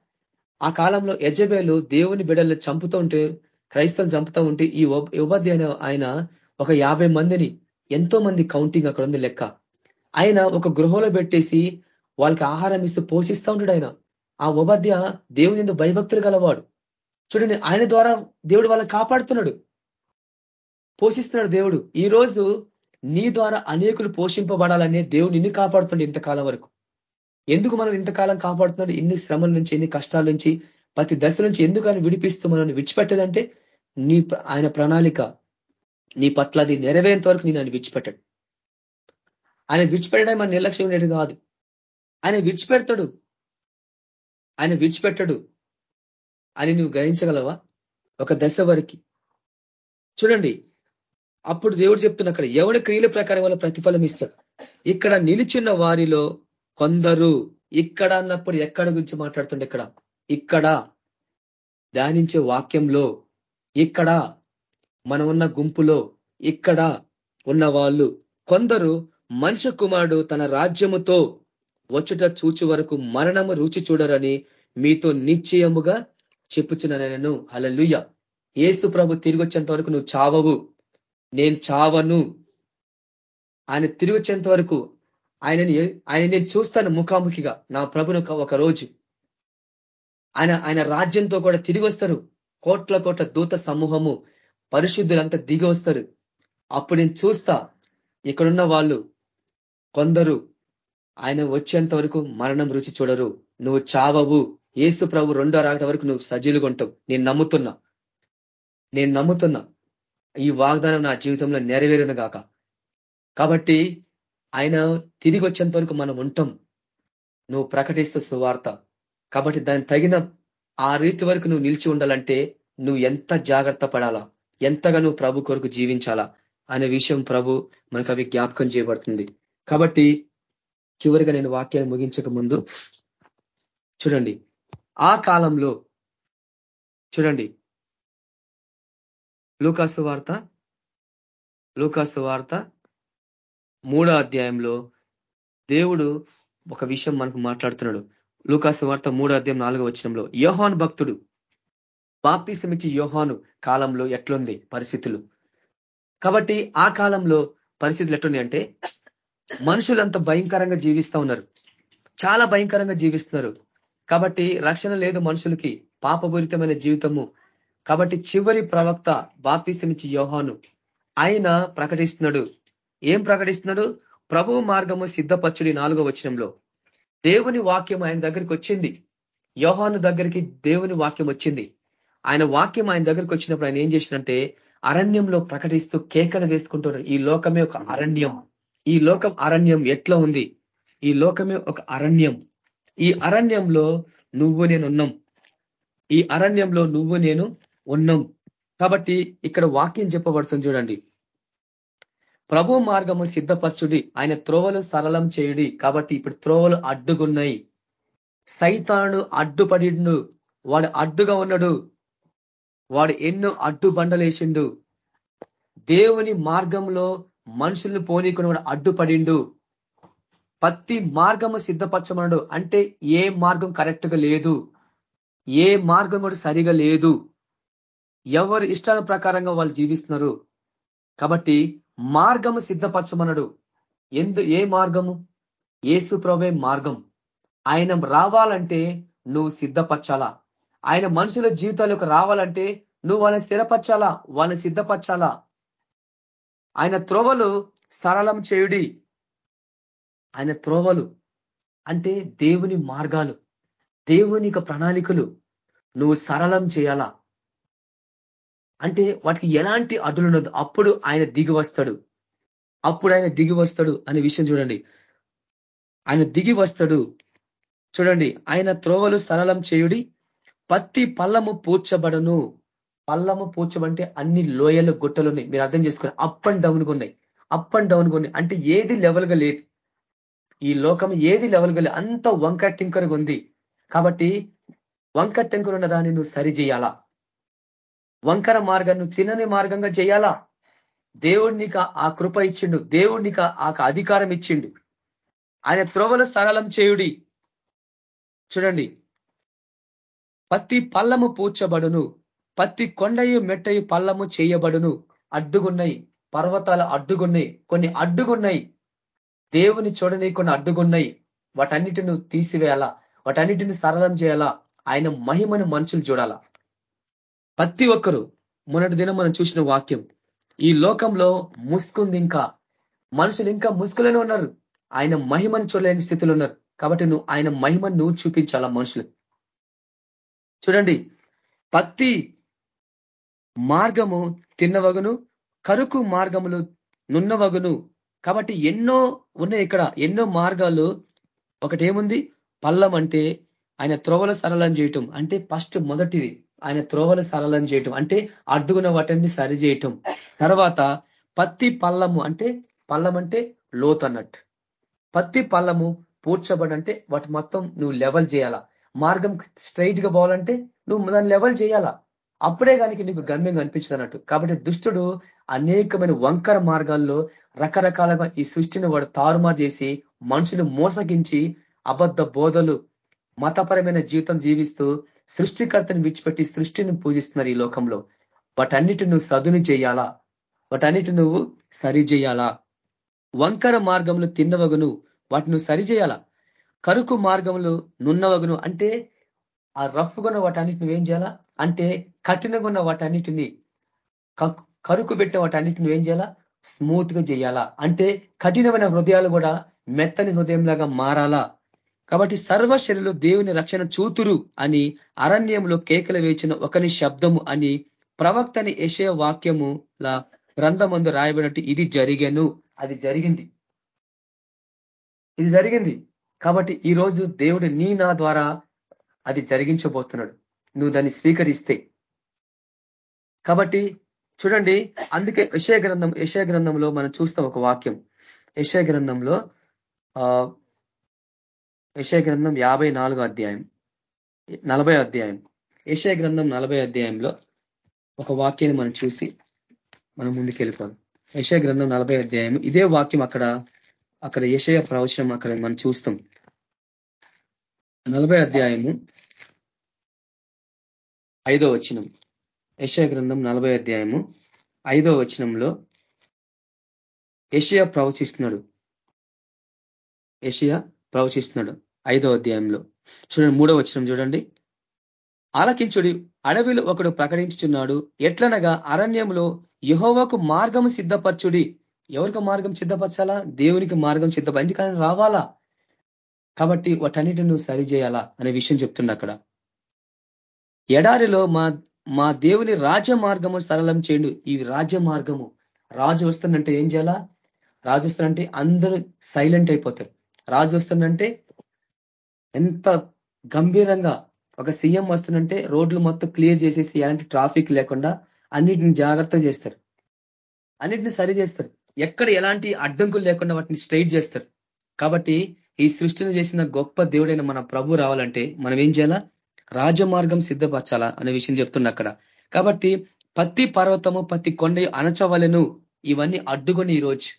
ఆ కాలంలో యజబేలు దేవుని బిడల్ని చంపుతూ ఉంటే క్రైస్తవులు చంపుతూ ఉంటే ఈ ఉపాధ్య ఆయన ఒక యాభై మందిని ఎంతో మంది కౌంటింగ్ అక్కడ ఉంది లెక్క. ఆయన ఒక గృహంలో పెట్టేసి వాళ్ళకి ఆహారం ఇస్తూ పోషిస్తూ ఉంటాడు ఆయన. ఆ ఉపాధ్య దేవుని ఎందుకు భయభక్తులు గలవాడు. చూడండి ఆయన ద్వారా దేవుడు వాళ్ళని కాపాడుతున్నాడు. పోషిస్తున్నాడు దేవుడు. ఈ రోజు నీ ద్వారా అనేకులు పోషింపబడాలనే దేవుడు నిన్ను కాపాడుతున్నాడు ఇంతకాలం వరకు. ఎందుకు మనం ఇంతకాలం కాపాడుతున్నాడు? ఇన్ని శ్రమల నుంచి ఎన్ని కష్టాల నుంచి ప్రతి దశ నుంచి ఎందుకు ఆయన విడిపిస్తూ మనల్ని విడిచిపెట్టదంటే నీ ఆయన ప్రణాళిక. నీ పట్ల అది నెరవేరేంత వరకు నేను ఆయన విడిచిపెట్టాడు. ఆయన విడిచిపెట్టడం మన నిర్లక్ష్యం ఉండేది కాదు. ఆయన విడిచిపెడతాడు. ఆయన విడిచిపెట్టడు. అని నువ్వు గ్రహించగలవా? ఒక దశ వరకు. చూడండి అప్పుడు దేవుడు చెప్తున్న అక్కడ ఎవడి క్రియల ప్రకారం వల్ల ప్రతిఫలం ఇస్తాడు ఇక్కడ నిలిచిన వారిలో కొందరు ఇక్కడ అన్నప్పుడు ఎక్కడ గురించి మాట్లాడుతుండే ఇక్కడ? ఇక్కడ. ధ్యానించే వాక్యంలో ఇక్కడ. మనం ఉన్న గుంపులో ఇక్కడ ఉన్న వాళ్ళు కొందరు మనుష్య కుమారుడు తన రాజ్యముతో వచ్చుట చూచు వరకు మరణము రుచి చూడరని మీతో నిశ్చయముగా చెప్పుచున్న నేను అలలుయ్య ఏసు ప్రభు తిరిగి వచ్చేంత వరకు నువ్వు చావవు. నేను చావను. ఆయన తిరిగి వచ్చేంత వరకు ఆయనని ఆయన నేను చూస్తాను ముఖాముఖిగా. నా ప్రభును ఒక రోజు. ఆయన ఆయన రాజ్యంతో కూడా తిరిగి వస్తారు. కోట్ల కోట్ల దూత సమూహము. పరిశుద్ధులంతా దిగి వస్తారు అప్పుడు నేను చూస్తా ఇక్కడున్న వాళ్ళు కొందరు ఆయన వచ్చేంత వరకు మరణం రుచి చూడరు. నువ్వు చావవు. ఏసు ప్రభు రెండో రాకట వరకు నువ్వు సజీలుగా ఉంటావు. నేను నమ్ముతున్నా. నేను నమ్ముతున్నా. ఈ వాగ్దానం నా జీవితంలో నెరవేరును గాక. కాబట్టి ఆయన తిరిగి వచ్చేంత వరకు మనం ఉంటాం. నువ్వు ప్రకటిస్తూ సువార్త. కాబట్టి దాని తగిన ఆ రీతి వరకు నువ్వు నిలిచి ఉండాలంటే నువ్వు ఎంత జాగ్రత్త పడాలా? ఎంతగా నువ్వు ప్రభు కొరకు జీవించాలా అనే విషయం ప్రభు మనకు అవి జ్ఞాపకం చేయబడుతుంది. కాబట్టి చివరిగా నేను వాక్యాన్ని ముగించక ముందు చూడండి. ఆ కాలంలో చూడండి. లూకాసు వార్త లూకాసు వార్త మూడో అధ్యాయంలో దేవుడు ఒక విషయం మనకు మాట్లాడుతున్నాడు. లూకాసు వార్త మూడో అధ్యాయం నాలుగో వచ్చినంలో యోహాన్ భక్తుడు బాప్తిసమిచ్చి యోహాను కాలంలో ఎట్లుంది? పరిస్థితులు. కాబట్టి ఆ కాలంలో పరిస్థితులు ఎట్లున్నాయి అంటే మనుషులంత భయంకరంగా జీవిస్తూ ఉన్నారు. చాలా భయంకరంగా జీవిస్తున్నారు. కాబట్టి రక్షణ లేదు మనుషులకి పాపపూరితమైన జీవితము. కాబట్టి చివరి ప్రవక్త బాప్తిసమిచ్చి యోహాను ఆయన ప్రకటిస్తున్నాడు. ఏం ప్రకటిస్తున్నాడు? ప్రభు మార్గము సిద్ధపచ్చుడి నాలుగో వచనంలో. దేవుని వాక్యం ఆయన దగ్గరికి వచ్చింది. యోహాను దగ్గరికి దేవుని వాక్యం వచ్చింది. ఆయన వాక్యం ఆయన దగ్గరికి వచ్చినప్పుడు ఆయన ఏం చేసినంటే అరణ్యంలో ప్రకటిస్తూ కేకలు వేసుకుంటారు ఈ లోకమే ఒక అరణ్యం. ఈ లోకం అరణ్యం ఎట్లా ఉంది? ఈ లోకమే ఒక అరణ్యం. ఈ అరణ్యంలో నువ్వు నేను ఉన్నాం. ఈ అరణ్యంలో నువ్వు నేను ఉన్నాం. కాబట్టి ఇక్కడ వాక్యం చెప్పబడుతుంది చూడండి. ప్రభు మార్గము సిద్ధపరచుడి. ఆయన త్రోవలు సరళం చేయుడి. కాబట్టి ఇప్పుడు త్రోవలు అడ్డుగున్నాయి. సైతాను అడ్డుపడిండు వాడు అడ్డుగా ఉన్నాడు. వాడు ఎన్నో అడ్డు బండలేసిండు దేవుని మార్గంలో మనుషుల్ని పోనీకుని వాడు అడ్డుపడిండు. ప్రతి మార్గము సిద్ధపరచమన్నాడు అంటే ఏ మార్గం కరెక్ట్గా లేదు. ఏ మార్గం కూడా సరిగా లేదు. ఎవరు ఇష్టాల ప్రకారంగా వాళ్ళు జీవిస్తున్నారు. కాబట్టి మార్గము సిద్ధపరచమన్నాడు ఎందు ఏ మార్గము? ఏసు ప్రభే మార్గం. ఆయన రావాలంటే నువ్వు సిద్ధపరచాలా? ఆయన మనుషుల జీవితాలకు రావాలంటే నువ్వు వాళ్ళని స్థిరపరచాలా? వాళ్ళని సిద్ధపరచాలా? ఆయన త్రోవలు సరళం చేయుడి. ఆయన త్రోవలు అంటే దేవుని మార్గాలు దేవుని ప్రణాళికలు. నువ్వు సరళం చేయాలా? అంటే వాటికి ఎలాంటి అడ్డులున్నది అప్పుడు ఆయన దిగి వస్తాడు. అప్పుడు ఆయన దిగి వస్తాడు అనే విషయం చూడండి. ఆయన దిగి వస్తాడు. చూడండి ఆయన త్రోవలు సరళం చేయుడి. పత్తి పల్లము పూడ్చబడను. పల్లము పూడ్చబంటే అన్ని లోయలు గుట్టలు ఉన్నాయి. మీరు అర్థం చేసుకుని అప్ అండ్ డౌన్గా ఉన్నాయి. అప్ అండ్ డౌన్గా ఉన్నాయి. అంటే ఏది లెవెల్గా లేదు. ఈ లోకం ఏది లెవెల్గా లేదు. అంత వంక టింకరగా ఉంది. కాబట్టి వంక టెంకర్ ఉన్న దాన్ని నువ్వు సరి చేయాలా? వంకర మార్గాన్ని నువ్వు తినని మార్గంగా చేయాలా? దేవుడు నీకు ఆ కృప ఇచ్చిండు. దేవుడు నీకు ఆ అధికారం ఇచ్చిండు. ఆయన త్రోవలు సరళం చేయుడి. చూడండి. పత్తి పల్లము పూడ్చబడును పత్తి కొండయు మెట్టయు పల్లము చేయబడును. అడ్డుగున్నాయి పర్వతాలు అడ్డుగున్నాయి కొన్ని అడ్డుగున్నాయి. దేవుని చూడని కొన్ని అడ్డుగున్నాయి. వాటన్నిటిని తీసివేయాలా వాటన్నిటిని సరళం చేయాలా. ఆయన మహిమను మనుషులు చూడాలా. ప్రతి ఒక్కరు మొన్నటి దినం మనం చూసిన వాక్యం. ఈ లోకంలో ముసుకుంది ఇంకా. మనుషులు ఇంకా ముసుగులోనే ఉన్నారు. ఆయన మహిమను చూడలేని స్థితిలో ఉన్నారు. కాబట్టి నువ్వు ఆయన మహిమను నువ్వు చూపించాలా మనుషులు చూడండి. పత్తి మార్గము తిన్నవగును కరుకు మార్గములు నున్నవగును. కాబట్టి ఎన్నో ఉన్నాయి ఇక్కడ. ఎన్నో మార్గాలు. ఒకటేముంది? పల్లం అంటే ఆయన త్రోవల సరళం చేయటం. అంటే ఫస్ట్ మొదటిది. ఆయన త్రోవల సరళం చేయటం. అంటే అడ్డుగున వాటిని సరి చేయటం. తర్వాత పత్తి పల్లము అంటే పల్లం అంటే లోతు అన్నట్టు పత్తి పల్లము పూడ్చబడంటే వాటి మొత్తం నువ్వు లెవెల్ చేయాలా. మార్గం స్ట్రైట్గా పోవాలంటే నువ్వు దాన్ని లెవెల్ చేయాలా? అప్పుడే కానీ నీకు గమ్యం కనిపించదు అన్నట్టు. కాబట్టి దుష్టుడు అనేకమైన వంకర మార్గాల్లో రకరకాలుగా ఈ సృష్టిని వాడు తారుమారు చేసి మనుషులు మోసగించి అబద్ధ బోధలు మతపరమైన జీవితం జీవిస్తూ సృష్టికర్తని విడిచిపెట్టి సృష్టిని పూజిస్తున్నారు ఈ లోకంలో. వాటన్నిటి నువ్వు సదును చేయాలా? వాటన్నిటి నువ్వు సరి చేయాలా? వంకర మార్గంలో తిన్నవగును వాటిని నువ్వు సరి చేయాలా? కరుకు మార్గములు నున్నవగును అంటే ఆ రఫ్గా వాటన్నిటి నువ్వేం చేయాలా? అంటే కఠినంగా ఉన్న వాటన్నిటిని కరుకు పెట్టిన వాటన్నిటి నువ్వేం చేయాలా? స్మూత్గా చేయాలా? అంటే కఠినమైన హృదయాలు కూడా మెత్తని హృదయంలాగా మారాలా? కాబట్టి సర్వశరులు దేవుని రక్షణ చూతురు అని అరణ్యంలో కేకలు వేచిన ఒకని శబ్దము అని ప్రవక్తని యశయ వాక్యముల గ్రంథమందు రాయబడినట్టు ఇది జరిగను. అది జరిగింది. ఇది జరిగింది. కాబట్టి ఈ రోజు దేవుడు నీ నా ద్వారా అది జరిగించబోతున్నాడు. నువ్వు దాన్ని స్వీకరిస్తే. కాబట్టి చూడండి అందుకే యశయ గ్రంథం యశయ గ్రంథంలో మనం చూస్తాం ఒక వాక్యం. యశయ గ్రంథంలో ఆ యశయ గ్రంథం యాభై అధ్యాయం నలభై అధ్యాయం. యశయ గ్రంథం నలభై అధ్యాయంలో ఒక వాక్యాన్ని మనం చూసి మనం ముందుకు వెళ్ళిపోదాం యశయ గ్రంథం నలభై అధ్యాయం. ఇదే వాక్యం అక్కడ అక్కడ ఏషయ ప్రవచనం అక్కడ మనం చూస్తాం. నలభై అధ్యాయము ఐదో వచనం. ఏషయ గ్రంథం నలభై అధ్యాయము ఐదో వచనంలో ఏషియా ప్రవచిస్తున్నాడు. ఏషియా ప్రవచిస్తున్నాడు ఐదో అధ్యాయంలో. చూడండి మూడో వచనం చూడండి. ఆలకించుడి అడవిలో ఒకడు ప్రకటించుచున్నాడు. ఎట్లనగా అరణ్యంలో యహోవకు మార్గం సిద్ధపరచుడి. ఎవరికి మార్గం సిద్ధపరచాలా? దేవునికి మార్గం సిద్ధప ఎందుకని రావాలా? కాబట్టి వాటన్నిటి నువ్వు సరి చేయాలా అనే విషయం చెప్తున్నా అక్కడ. ఎడారిలో మా మా దేవుని రాజ్య మార్గము సరళం చేయండు. ఈ రాజ్య మార్గము రాజు వస్తుందంటే ఏం చేయాలా? రాజు వస్తుందంటే అందరూ సైలెంట్ అయిపోతారు. రాజు వస్తుందంటే ఎంత గంభీరంగా ఒక సీఎం వస్తుందంటే రోడ్లు మొత్తం క్లియర్ చేసేసి ఎలాంటి ట్రాఫిక్ లేకుండా అన్నిటిని జాగ్రత్త చేస్తారు. అన్నిటిని సరి చేస్తారు. ఎక్కడ ఎలాంటి అడ్డంకులు లేకుండా వాటిని స్ట్రైట్ చేస్తారు. కాబట్టి ఈ సృష్టిని చేసిన గొప్ప దేవుడైన మన ప్రభు రావాలంటే మనం ఏం చేయాలా? రాజమార్గం సిద్ధపరచాలా అనే విషయం చెప్తున్నా అక్కడ. కాబట్టి పత్తి పర్వతము పత్తి కొండ అనచవలను ఇవన్నీ అడ్డుకొని ఈరోజు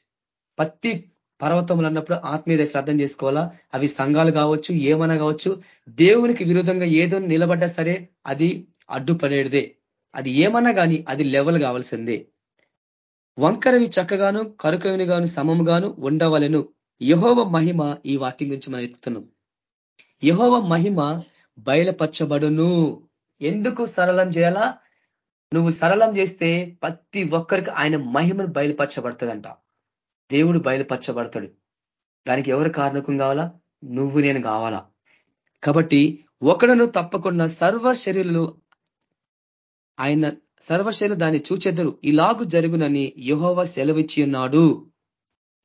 పత్తి పర్వతములు అన్నప్పుడు ఆత్మీయ శ్రద్ధం చేసుకోవాలా? అవి సంఘాలు కావచ్చు ఏమైనా కావచ్చు దేవునికి విరుద్ధంగా ఏదో నిలబడ్డా సరే అది అడ్డుపడేదే. అది ఏమన్నా కానీ అది లెవెల్ కావాల్సిందే. వంకరవి చక్కగాను కరుకవిని గాను సమముగాను ఉండవలను. యహోవ మహిమ ఈ వాక్యం గురించి మనం ఎత్తుతున్నాం. యహోవ మహిమ బయలుపరచబడును. ఎందుకు సరళం చేయాలా? నువ్వు సరళం చేస్తే ప్రతి ఒక్కరికి ఆయన మహిమను బయలుపరచబడుతుందంట. దేవుడు బయలుపరచబడతాడు. దానికి ఎవరు కారణకం కావాలా? నువ్వు నేను కావాలా. కాబట్టి ఒకడను తప్పకుండా సర్వ శరీరులు ఆయన సర్వశైలు దాన్ని చూచెద్దరు ఇలాగు జరుగునని యహోవ సెలవిచ్చి ఉన్నాడు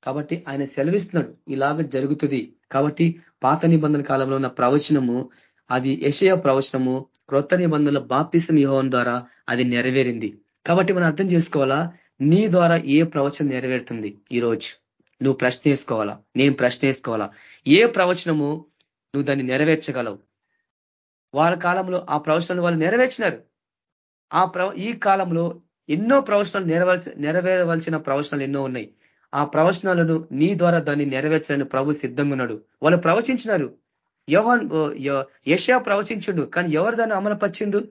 కాబట్టి ఆయన సెలవిస్తున్నాడు. ఇలాగ జరుగుతుంది. కాబట్టి పాత నిబంధన కాలంలో ఉన్న ప్రవచనము అది యశయ ప్రవచనము క్రొత్త నిబంధనల బాప్తిసం యోహం ద్వారా అది నెరవేరింది. కాబట్టి మనం అర్థం చేసుకోవాలా? నీ ద్వారా ఏ ప్రవచనం నెరవేరుతుంది ఈరోజు? నువ్వు ప్రశ్న వేసుకోవాలా? నేను ప్రశ్న వేసుకోవాలా? ఏ ప్రవచనము నువ్వు దాన్ని నెరవేర్చగలవు? వాళ్ళ కాలంలో ఆ ప్రవచనాలు వాళ్ళు నెరవేర్చినారు. ఆ ఈ కాలంలో ఎన్నో ప్రవచనాలు నెరవేర్చ నెరవేరవలసిన ప్రవచనాలు ఎన్నో ఉన్నాయి. ఆ ప్రవచనాలను నీ ద్వారా దాన్ని నెరవేర్చాలని ప్రభు సిద్ధంగా ఉన్నాడు. వాళ్ళు ప్రవచించినారు. యోహాన్ యశా ప్రవచించుడు కానీ ఎవరు దాన్ని అమలుపరిచిండు?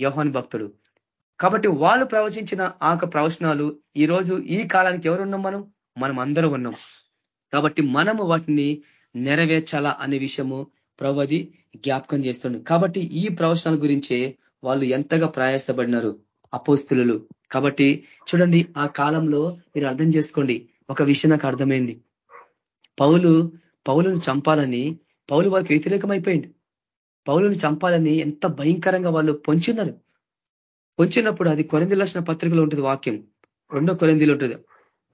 యోహాన్ భక్తుడు. కాబట్టి వాళ్ళు ప్రవచించిన ఆ ప్రవచనాలు ఈరోజు ఈ కాలానికి ఎవరున్నాం మనం? మనం అందరూ ఉన్నాం. కాబట్టి మనము వాటిని నెరవేర్చాలా అనే విషయము ప్రవది జ్ఞాపకం చేస్తుండు. కాబట్టి ఈ ప్రవచనాల గురించే వాళ్ళు ఎంతగా ప్రయాసపడినారు? అపోస్తులు. కాబట్టి చూడండి ఆ కాలంలో మీరు అర్థం చేసుకోండి. ఒక విషయం నాకు అర్థమైంది. పౌలు పౌలును చంపాలని పౌలు వారికి వ్యతిరేకమైపోయింది పౌలుని చంపాలని ఎంత భయంకరంగా వాళ్ళు పొంచున్నారు పొంచినప్పుడు అది కొరంది లక్షణ పత్రికలో ఉంటుంది వాక్యం. రెండో కొరందిలో ఉంటుంది.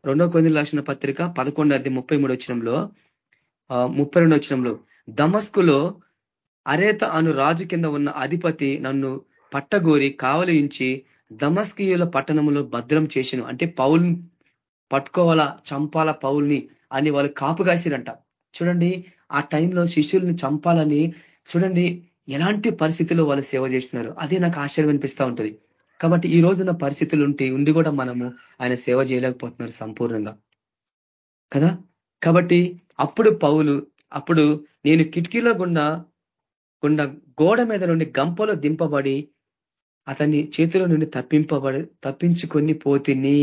రెండో కొరంది లక్షణ పత్రిక పదకొండు అది ముప్పై మూడు వచ్చినంలో ముప్పై రెండు వచ్చినంలో దమస్కులో అరేత అను రాజు కింద ఉన్న అధిపతి నన్ను పట్టగోరి కావలించి దమస్కీయుల పట్టణంలో భద్రం చేసిన. అంటే పౌల్ని పట్టుకోవాలా చంపాలా పౌల్ని అని వాళ్ళు కాపు కాసిరంట. చూడండి ఆ టైంలో శిష్యుల్ని చంపాలని చూడండి ఎలాంటి పరిస్థితుల్లో వాళ్ళు సేవ చేస్తున్నారు. అదే నాకు ఆశ్చర్యం అనిపిస్తూ ఉంటుంది. కాబట్టి ఈ రోజున పరిస్థితులు ఉంటే ఉండి కూడా మనము ఆయన సేవ చేయలేకపోతున్నారు సంపూర్ణంగా. కదా? కాబట్టి అప్పుడు పౌలు అప్పుడు నేను కిటికీలో గుండా గుండా గోడ మీద నుండి గంపలో దింపబడి అతన్ని చేతిలో నుండి తప్పింపబడి తప్పించుకొని పోతిని.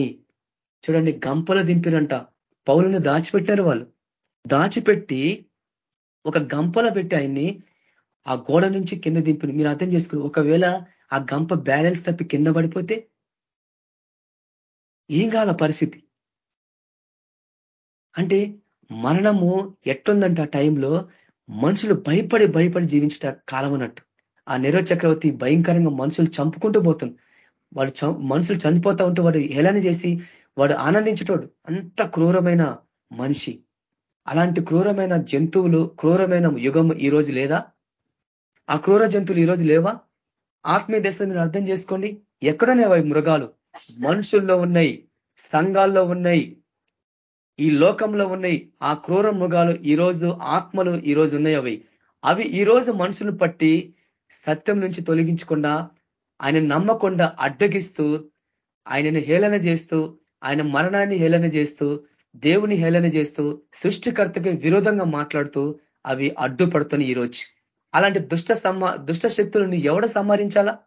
చూడండి గంపలో దింపిరంట పౌలను దాచిపెట్టారు వాళ్ళు. దాచిపెట్టి ఒక గంపలో పెట్టి ఆయన్ని ఆ గోడ నుంచి కింద దింపిన. మీరు అర్థం చేసుకుని ఒకవేళ ఆ గంప బ్యాలెన్స్ తప్పి కింద పడిపోతే ఏం కాల పరిస్థితి? అంటే మరణము ఎట్టుందంటే ఆ టైంలో మనుషులు భయపడి భయపడి జీవించట కాలం అన్నట్టు ఆ నెరో చక్రవర్తి భయంకరంగా మనుషులు చంపుకుంటూ పోతుంది. వాడు మనుషులు చనిపోతా ఉంటే వాడు హేళన చేసి వాడు ఆనందించేటోడు. అంత క్రూరమైన మనిషి. అలాంటి క్రూరమైన జంతువులు క్రూరమైన యుగం ఈ రోజు లేదా? ఆ క్రూర జంతువులు ఈ రోజు లేవా? ఆత్మీయ దశలో మీరు అర్థం చేసుకోండి. ఎక్కడనే అవి మృగాలు? మనుషుల్లో ఉన్నాయి సంఘాల్లో ఉన్నాయి ఈ లోకంలో ఉన్నాయి. ఆ క్రూర మృగాలు ఈరోజు ఆత్మలు ఈరోజు ఉన్నాయి అవి. అవి ఈరోజు మనుషులు పట్టి సత్యం నుంచి తొలగించకుండా ఆయన నమ్మకుండా అడ్డగిస్తూ ఆయనను హేళన చేస్తూ ఆయన మరణాన్ని హేళన చేస్తూ దేవుని హేళన చేస్తూ సృష్టికర్తకి విరోధంగా మాట్లాడుతూ అవి అడ్డుపడుతున్నాయి ఈరోజు అలాంటి దుష్ట సమ్మ దుష్ట శక్తులను ఎవడ సంహరించాలా?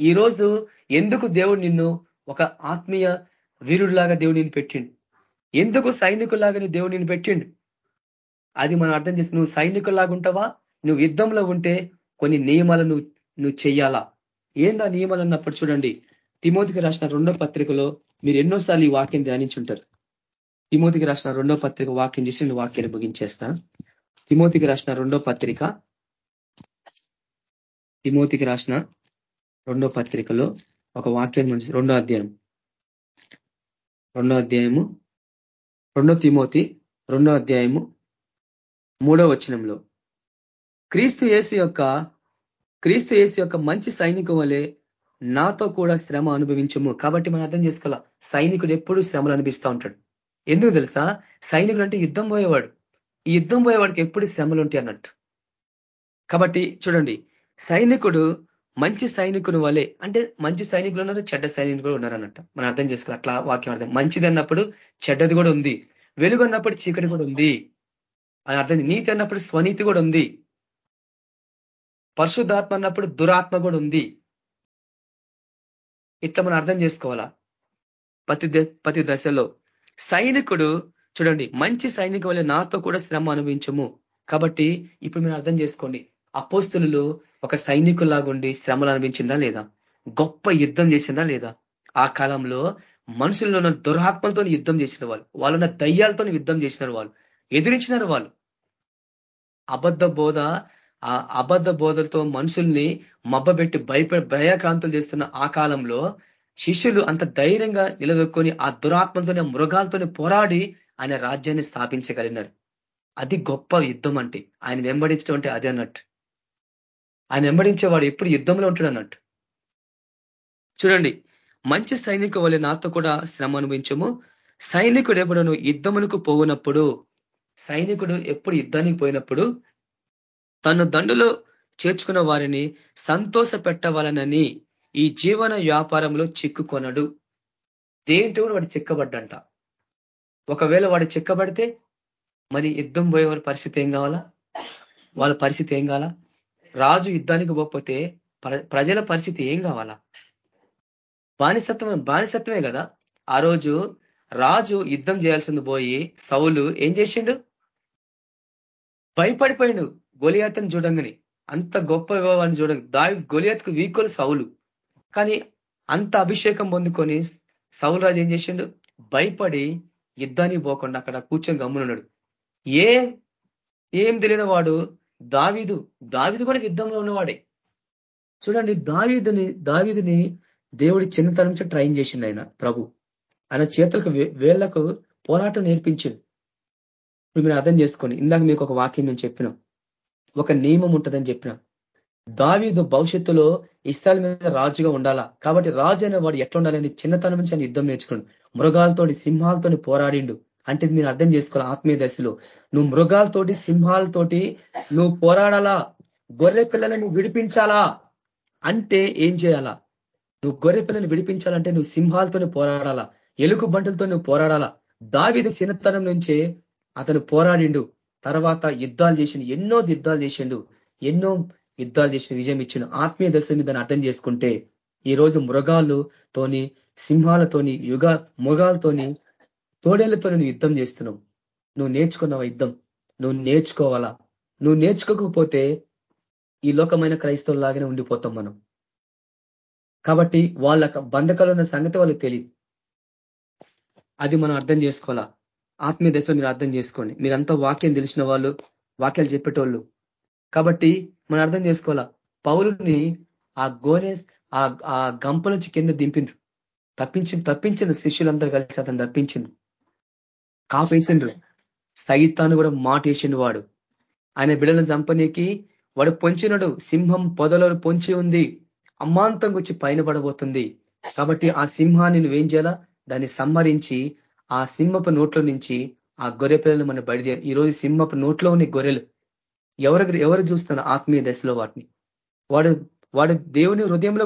ఈరోజు ఎందుకు దేవుడు నిన్ను ఒక ఆత్మీయ వీరుడిలాగా దేవుడు నిన్ను పెట్టిండు? ఎందుకు సైనికులాగా దేవుడు నిన్ను పెట్టిండు? అది మనం అర్థం చేసి నువ్వు సైనికుల్లాగా ఉంటావా నువ్వు యుద్ధంలో ఉంటే కొన్ని నియమాలు నువ్వు నువ్వు చెయ్యాలా? ఏందా నియమాలు అన్నప్పుడు చూడండి. తిమోతికి రాసిన రెండో పత్రికలో మీరు ఎన్నోసార్లు ఈ వాక్యం ధ్యానించుంటారు. తిమోతికి రాసిన రెండో పత్రిక వాక్యం చేసి నేను వాక్యాన్ని ముగించేస్తా. తిమోతికి రాసిన రెండో పత్రిక తిమోతికి రాసిన రెండో పత్రికలో ఒక వాక్యం రెండో అధ్యాయం. రెండో అధ్యాయము రెండో తిమోతి రెండో అధ్యాయము మూడో వచనంలో. క్రీస్తు యేసు యొక్క క్రీస్తు యేసు యొక్క మంచి సైనికం వలె నాతో కూడా శ్రమ అనుభవించము. కాబట్టి మనం అర్థం చేసుకోవాలా? సైనికుడు ఎప్పుడు శ్రమలు అనిపిస్తూ ఉంటాడు. ఎందుకు తెలుసా? సైనికుడు అంటే యుద్ధం పోయేవాడు. ఈ యుద్ధం పోయేవాడికి ఎప్పుడు శ్రమలు ఉంటాయి అన్నట్టు. కాబట్టి చూడండి సైనికుడు మంచి సైనికుని వలె అంటే మంచి సైనికులు ఉన్నారు చెడ్డ సైనికులు ఉన్నారు అన్నట్టు. మనం అర్థం చేసుకోవాలి? అట్లా వాక్యం అర్థం. మంచిది అన్నప్పుడు చెడ్డది కూడా ఉంది. వెలుగు అన్నప్పుడు చీకటి కూడా ఉంది. అని అర్థం నీతి అన్నప్పుడు స్వనీతి కూడా ఉంది. పరిశుద్ధాత్మ అన్నప్పుడు దురాత్మ కూడా ఉంది. ఇట్లా మనం అర్థం చేసుకోవాలా? ప్రతి ప్రతి దశలో. సైనికుడు చూడండి మంచి సైనిక వల్ల నాతో కూడా శ్రమ అనుభవించము. కాబట్టి ఇప్పుడు మీరు అర్థం చేసుకోండి. అపోస్తులు ఒక సైనికులాగుండి శ్రమలు అనిపించిందా లేదా? గొప్ప యుద్ధం చేసిందా లేదా? ఆ కాలంలో మనుషుల్లో ఉన్న దురాత్మలతో యుద్ధం చేసిన వాళ్ళు వాళ్ళున్న దయ్యాలతో యుద్ధం చేసినారు వాళ్ళు ఎదిరించినారు వాళ్ళు. అబద్ధ బోధ ఆ అబద్ధ బోధలతో మనుషుల్ని మబ్బబెట్టి భయప భయాకాంతులు చేస్తున్న ఆ కాలంలో శిష్యులు అంత ధైర్యంగా నిలదొక్కుని ఆ దురాత్మలతోనే మృగాలతోనే పోరాడి ఆయన రాజ్యాన్ని స్థాపించగలిగినారు. అది గొప్ప యుద్ధం అంటే. ఆయన వెంబడించడం అంటే అది అన్నట్టు. ఆయన వెంబడించేవాడు ఎప్పుడు యుద్ధంలో ఉంటాడు అన్నట్టు. చూడండి మంచి సైనికు వల్ల నాతో కూడా శ్రమ అనుభవించము. సైనికుడు ఎప్పుడను యుద్ధమునకు పోవునప్పుడు సైనికుడు ఎప్పుడు యుద్ధానికి పోయినప్పుడు తను దండులో చేర్చుకున్న వారిని సంతోష పెట్టవలనని ఈ జీవన వ్యాపారంలో చిక్కుకొనడు. దేంటి కూడా వాడు చిక్కబడ్డంట? ఒకవేళ వాడు చిక్కబడితే మరి యుద్ధం పోయేవారి పరిస్థితి ఏం కావాలా? వాళ్ళ పరిస్థితి ఏం కావాలా? రాజు యుద్ధానికి పోకపోతే ప్రజల పరిస్థితి ఏం కావాలా? బానిసత్వం బానిసత్వమే కదా. ఆ రోజు రాజు యుద్ధం చేయాల్సింది పోయి సౌలు ఏం చేసిండు? భయపడిపోయిండు. గొలియాతను చూడంగాని అంత గొప్ప విభవాన్ని చూడ దావి గొలియాత్కు వీకులు సౌలు. కానీ అంత అభిషేకం పొందుకొని సౌలు రాజు ఏం చేసిండు? భయపడి యుద్ధానికి పోకుండా అక్కడ కూర్చొని గమ్మునున్నాడు. ఏ ఏం తెలియని వాడు దావీదు దావిదు కూడా యుద్ధంలో ఉన్నవాడే. చూడండి దావీదుని దావీదుని దేవుడి చిన్నతనం నుంచి ట్రైన్ చేసిండు ఆయన ప్రభు. ఆయన చేతులకు వేళ్ళకు పోరాటం నేర్పించింది ఇప్పుడు మీరు అర్థం చేసుకోండి. ఇందాక మీకు ఒక వాక్యం నేను చెప్పినాం. ఒక నియమం ఉంటుందని చెప్పిన. దావీదు భవిష్యత్తులో ఇస్రాయల్ మీద రాజుగా ఉండాలా? కాబట్టి రాజు అనే వాడు ఎట్లా ఉండాలని చిన్నతనం నుంచి ఆయన యుద్ధం నేర్చుకోండి మృగాలతోటి సింహాలతోని పోరాడిండు. అంటే మీరు అర్థం చేసుకోవాలి ఆత్మీయ దశలో. నువ్వు మృగాలతోటి సింహాలతోటి నువ్వు పోరాడాలా? గొర్రె పిల్లలను విడిపించాలా? అంటే ఏం చేయాలా? నువ్వు గొర్రె పిల్లని విడిపించాలంటే నువ్వు సింహాలతోనే పోరాడాలా? ఎలుగు బంటలతో నువ్వు పోరాడాలా? దావిది చిన్నతనం నుంచే అతను పోరాడిండు. తర్వాత యుద్ధాలు చేసిండు ఎన్నో యుద్ధాలు చేసిండు ఎన్నో యుద్ధాలు చేసిన విజయం ఇచ్చిండు. ఆత్మీయ దశ మీద అర్థం చేసుకుంటే ఈ రోజు మృగాలతోని సింహాలతోని యుగ మృగాలతోని తోడేళ్ళతో నువ్వు యుద్ధం చేస్తున్నావు. నువ్వు నేర్చుకున్నావా యుద్ధం? నువ్వు నేర్చుకోవాలా? నువ్వు నేర్చుకోకపోతే ఈ లోకమైన క్రైస్తవులాగానే ఉండిపోతాం మనం. కాబట్టి వాళ్ళ బంధకాలు ఉన్న సంగతి వాళ్ళకి తెలియదు అది మనం అర్థం చేసుకోవాలా? ఆత్మీయ దశలో మీరు అర్థం చేసుకోండి. మీరంతా వాక్యం తెలిసిన వాళ్ళు వాక్యాలు చెప్పేటోళ్ళు. కాబట్టి మనం అర్థం చేసుకోవాలా? పౌరుని ఆ గోనె ఆ గంప నుంచి కింద దింపిండ్రు. తప్పించి తప్పించిన శిష్యులందరూ కలిసి అతను తప్పించిండు కాపేసిండ్రు సైతాను కూడా మాటేసిండు వాడు. ఆయన బిడలను చంపనీకి వాడు పొంచినడు. సింహం పొదలో పొంచి ఉంది. అమ్మాంతంగా వచ్చి పైన పడబోతుంది. కాబట్టి ఆ సింహాన్ని నువ్వేం చేయాలా? దాన్ని సంహరించి ఆ సింహపు నోట్లో నుంచి ఆ గొర్రె పిల్లలు మన బయలుదేరి ఈ రోజు సింహపు నోట్లో ఉన్న గొర్రెలు ఎవరు ఎవరు చూస్తున్నారు ఆత్మీయ దశలో వాటిని? వాడు వాడు దేవుని హృదయంలో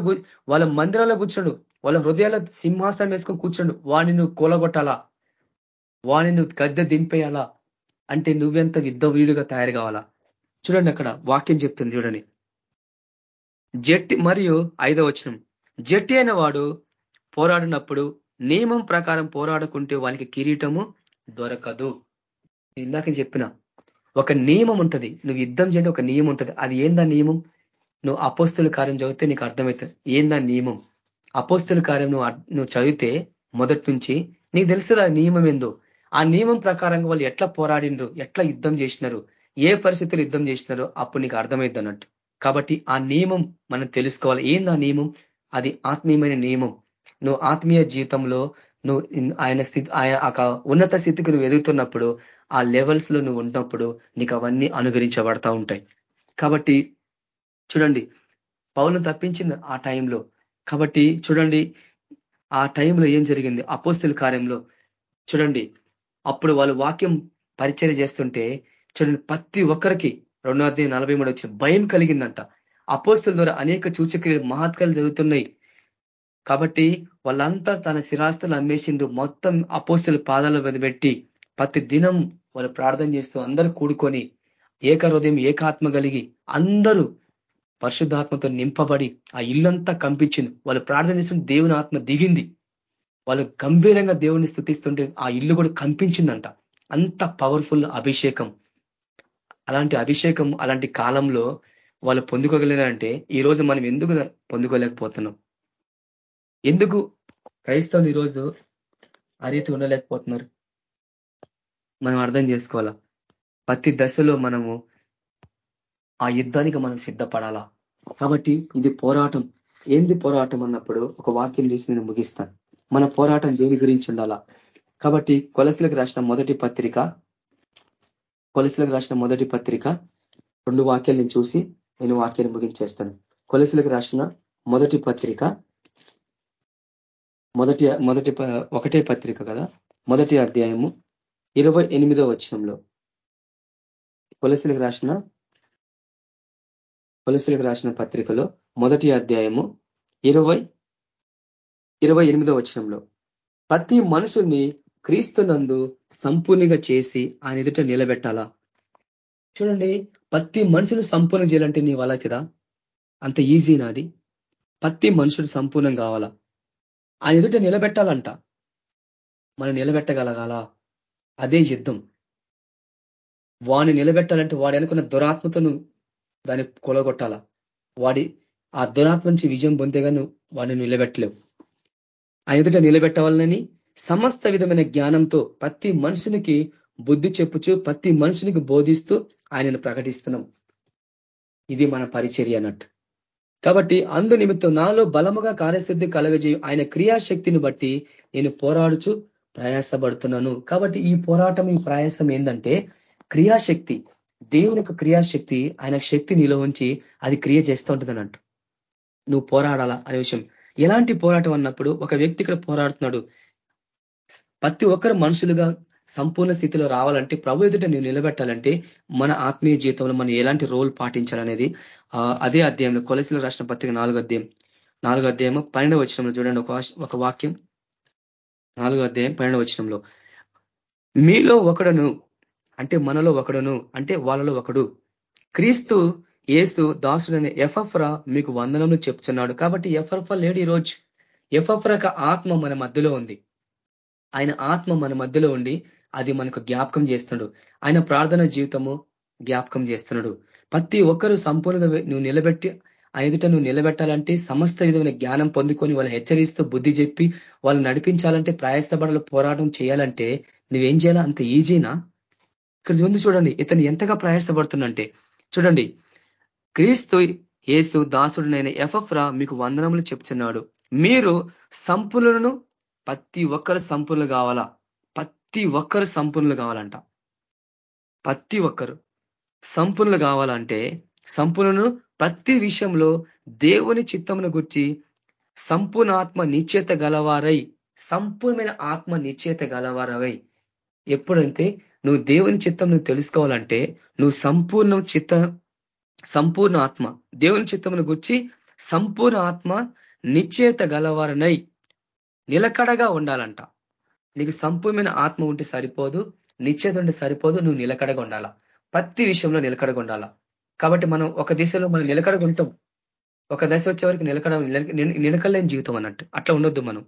వాళ్ళ మందిరాల్లో కూర్చోడు. వాళ్ళ హృదయాల సింహాసనం వేసుకొని కూర్చోడు. వాడిని నువ్వు కూలగొట్టాలా? వాడిని నువ్వు గద్దె దింపేయాలా? అంటే నువ్వెంత యుద్ధ వీడుగా తయారు కావాలా? చూడండి అక్కడ వాక్యం చెప్తుంది చూడండి. జట్టి మరియు ఐదవ వచనం. జట్టి అయిన వాడు పోరాడినప్పుడు నియమం ప్రకారం పోరాడుకుంటే వానికి కిరీటము దొరకదు. ఇందాక చెప్పిన ఒక నియమం ఉంటుంది. నువ్వు యుద్ధం చేయండి ఒక నియమం ఉంటుంది. అది ఏందా నియమం? నువ్వు అపోస్తుల కార్యం చదివితే నీకు అర్థమవుతుంది. ఏందా నియమం? అపోస్తుల కార్యం నువ్వు నువ్వు చదివితే మొదటి నుంచి నీకు తెలుస్తుంది ఆ నియమం ఏందో. ఆ నియమం ప్రకారంగా వాళ్ళు ఎట్లా పోరాడిండ్రు ఎట్లా యుద్ధం చేసినారు ఏ పరిస్థితులు యుద్ధం చేసినారో అప్పుడు నీకు అర్థమైద్ది అన్నట్టు. కాబట్టి ఆ నియమం మనం తెలుసుకోవాలి. ఏంది ఆ నియమం? అది ఆత్మీయమైన నియమం. నువ్వు ఆత్మీయ జీవితంలో నువ్వు ఆయన స్థితి ఆయన ఉన్నత స్థితికి నువ్వు ఎదుగుతున్నప్పుడు ఆ లెవెల్స్లో నువ్వు ఉన్నప్పుడు నీకు అవన్నీ అనుగ్రహించబడతా ఉంటాయి. కాబట్టి చూడండి పౌలను తప్పించింది ఆ టైంలో కాబట్టి చూడండి ఆ టైంలో ఏం జరిగింది? అపోస్తుల కార్యంలో చూడండి అప్పుడు వాళ్ళు వాక్యం పరిచయం చేస్తుంటే చూడండి ప్రతి ఒక్కరికి రెండో అధ్యాయం నలభై మూడు వచ్చి భయం కలిగిందంట. అపోస్తుల ద్వారా అనేక సూచక్రియలు మహత్కాలు జరుగుతున్నాయి. కాబట్టి వాళ్ళంతా తన స్థిరాస్తులు అమ్మేసిండు. మొత్తం అపోస్తుల పాదాల మీద పెట్టి ప్రతి దినం వాళ్ళు ప్రార్థన చేస్తూ అందరూ కూడుకొని ఏక హృదయం ఏకాత్మ కలిగి అందరూ పరిశుద్ధాత్మతో నింపబడి ఆ ఇల్లంతా కంపించింది వాళ్ళు ప్రార్థన చేస్తుంటే దేవుని ఆత్మ దిగింది. వాళ్ళు గంభీరంగా దేవుని స్థుతిస్తుంటే ఆ ఇల్లు కూడా కంపించిందంట. అంత పవర్ఫుల్ అభిషేకం. అలాంటి అభిషేకం అలాంటి కాలంలో వాళ్ళు పొందుకోగలిగారంటే ఈ రోజు మనం ఎందుకు పొందుకోలేకపోతున్నాం? ఎందుకు క్రైస్తవులు ఈరోజు ఆ రీతి ఉండలేకపోతున్నారు? మనం అర్థం చేసుకోవాలా? ప్రతి దశలో మనము ఆ యుద్ధానికి మనం సిద్ధపడాలా? కాబట్టి ఇది పోరాటం. ఏంది పోరాటం అన్నప్పుడు ఒక వాక్యం చేసి నేను ముగిస్తాను. మన పోరాటం దేని గురించి ఉండాలా? కాబట్టి కొలసలకు రాసిన మొదటి పత్రిక కొలసలకు రాసిన మొదటి పత్రిక రెండు వాక్యాలను చూసి నేను వాక్యాన్ని ముగించేస్తాను. కొలసలకు రాసిన మొదటి పత్రిక మొదటి మొదటి ఒకటే పత్రిక కదా? మొదటి అధ్యాయము ఇరవై ఎనిమిదో వచనంలో. కొలసలకు రాసిన కొలసలకు రాసిన పత్రికలో మొదటి అధ్యాయము ఇరవై ఇరవై ఎనిమిదో వచనంలో. ప్రతి మనుషుల్ని క్రీస్తునందు సంపూర్ణంగా చేసి ఆయన ఎదుట నిలబెట్టాలా? చూడండి ప్రతి మనుషులు సంపూర్ణ చేయాలంటే నీ వాళ్ళకిదా అంత ఈజీ నాది. ప్రతి మనుషుడు సంపూర్ణం కావాలా? ఆయన ఎదుట నిలబెట్టాలంట. మనం నిలబెట్టగలగాల? అదే యుద్ధం. వాడిని నిలబెట్టాలంటే వాడి అనుకున్న దురాత్మతను దాన్ని కొలగొట్టాల? వాడి ఆ దురాత్మ నుంచి విజయం పొందేగా నువ్వు వాడిని నిలబెట్టలేవు. ఆయన ఎదుట నిలబెట్టవాలని సమస్త విధమైన జ్ఞానంతో ప్రతి మనుషునికి బుద్ధి చెప్పుచు ప్రతి మనుషునికి బోధిస్తూ ఆయనను ప్రకటిస్తున్నాం. ఇది మన పరిచర్య అన్నట్టు. కాబట్టి అందు నిమిత్తం నాలో బలముగా కార్యసిద్ధి కలగజేయు ఆయన క్రియాశక్తిని బట్టి నేను పోరాడుచు ప్రయాసపడుతున్నాను. కాబట్టి ఈ పోరాటం ఈ ప్రయాసం ఏంటంటే క్రియాశక్తి. దేవుని యొక్క క్రియాశక్తి ఆయన శక్తి నీలో ఉంచి అది క్రియ చేస్తూ ఉంటుంది అన్నట్టు నువ్వు పోరాడాలా అనే విషయం. ఎలాంటి పోరాటం అన్నప్పుడు ఒక వ్యక్తి ఇక్కడ పోరాడుతున్నాడు. ప్రతి ఒక్కరు మనుషులుగా సంపూర్ణ స్థితిలో రావాలంటే ప్రభు ఎదుట నువ్వు నిలబెట్టాలంటే మన ఆత్మీయ జీవితంలో మనం ఎలాంటి రోల్ పాటించాలనేది అదే అధ్యాయంలో కొలసిల రాసిన పత్రిక నాలుగో అధ్యాయం. నాలుగో అధ్యాయము పన్నెండవ వచనంలో చూడండి ఒక ఒక వాక్యం. నాలుగో అధ్యాయం పన్నెండవ వచనంలో. మీలో ఒకడును అంటే మనలో ఒకడును అంటే వాళ్ళలో ఒకడు. క్రీస్తు ఏసు దాసుడనే ఎఫఫ్రా మీకు వందనంలో చెప్తున్నాడు. కాబట్టి ఎఫ్ఎఫ్రా లేడు ఈరోజు. ఎఫ్ఎఫ్రా ఆత్మ మన మధ్యలో ఉంది. ఆయన ఆత్మ మన మధ్యలో ఉండి అది మనకు జ్ఞాపకం చేస్తున్నాడు. ఆయన ప్రార్థన జీవితము జ్ఞాపకం చేస్తున్నాడు. ప్రతి ఒక్కరూ సంపూర్ణంగా నువ్వు నిలబెట్టి ఎదుట నువ్వు నిలబెట్టాలంటే సమస్త విధమైన జ్ఞానం పొందుకొని వాళ్ళు హెచ్చరిస్తూ బుద్ధి చెప్పి వాళ్ళు నడిపించాలంటే ప్రయాసపడాలి పోరాటం చేయాలంటే నువ్వేం చేయాలా? అంత ఈజీనా? ఇక్కడ ముందు చూడండి ఇతను ఎంతగా ప్రయాసపడుతుందంటే చూడండి క్రీస్తు ఏసు దాసుడునైన ఎఫఫ్రా మీకు వందనములు చెప్తున్నాడు. మీరు సంపూర్ణను ప్రతి ఒక్కరు సంపూర్ణ కావాలా? ప్రతి ఒక్కరు సంపూర్ణలు కావాలంట. ప్రతి ఒక్కరు. సంపూర్ణలు కావాలంటే సంపూర్ణను ప్రతి విషయంలో దేవుని చిత్తమును గుర్చి సంపూర్ణ ఆత్మ నిశ్చేత గలవారై సంపూర్ణమైన ఆత్మ నిశ్చేత గలవారవై. ఎప్పుడంటే నువ్వు దేవుని చిత్తం నువ్వు తెలుసుకోవాలంటే నువ్వు సంపూర్ణ చిత్త సంపూర్ణ ఆత్మ దేవుని చిత్తమును గుర్చి సంపూర్ణ ఆత్మ నిశ్చేత గలవారనై నిలకడగా ఉండాలంట. నీకు సంపూర్ణమైన ఆత్మ ఉంటే సరిపోదు నిశ్చేత ఉంటే సరిపోదు నువ్వు నిలకడగా ఉండాలా. ప్రతి విషయంలో నిలకడగా కాబట్టి మనం ఒక దిశలో మనం నిలకడగా ఉంటాం ఒక దశ వచ్చే వరకు నిలకడ నిలకడలేని జీవితం అన్నట్టు. అట్లా ఉండొద్దు మనం.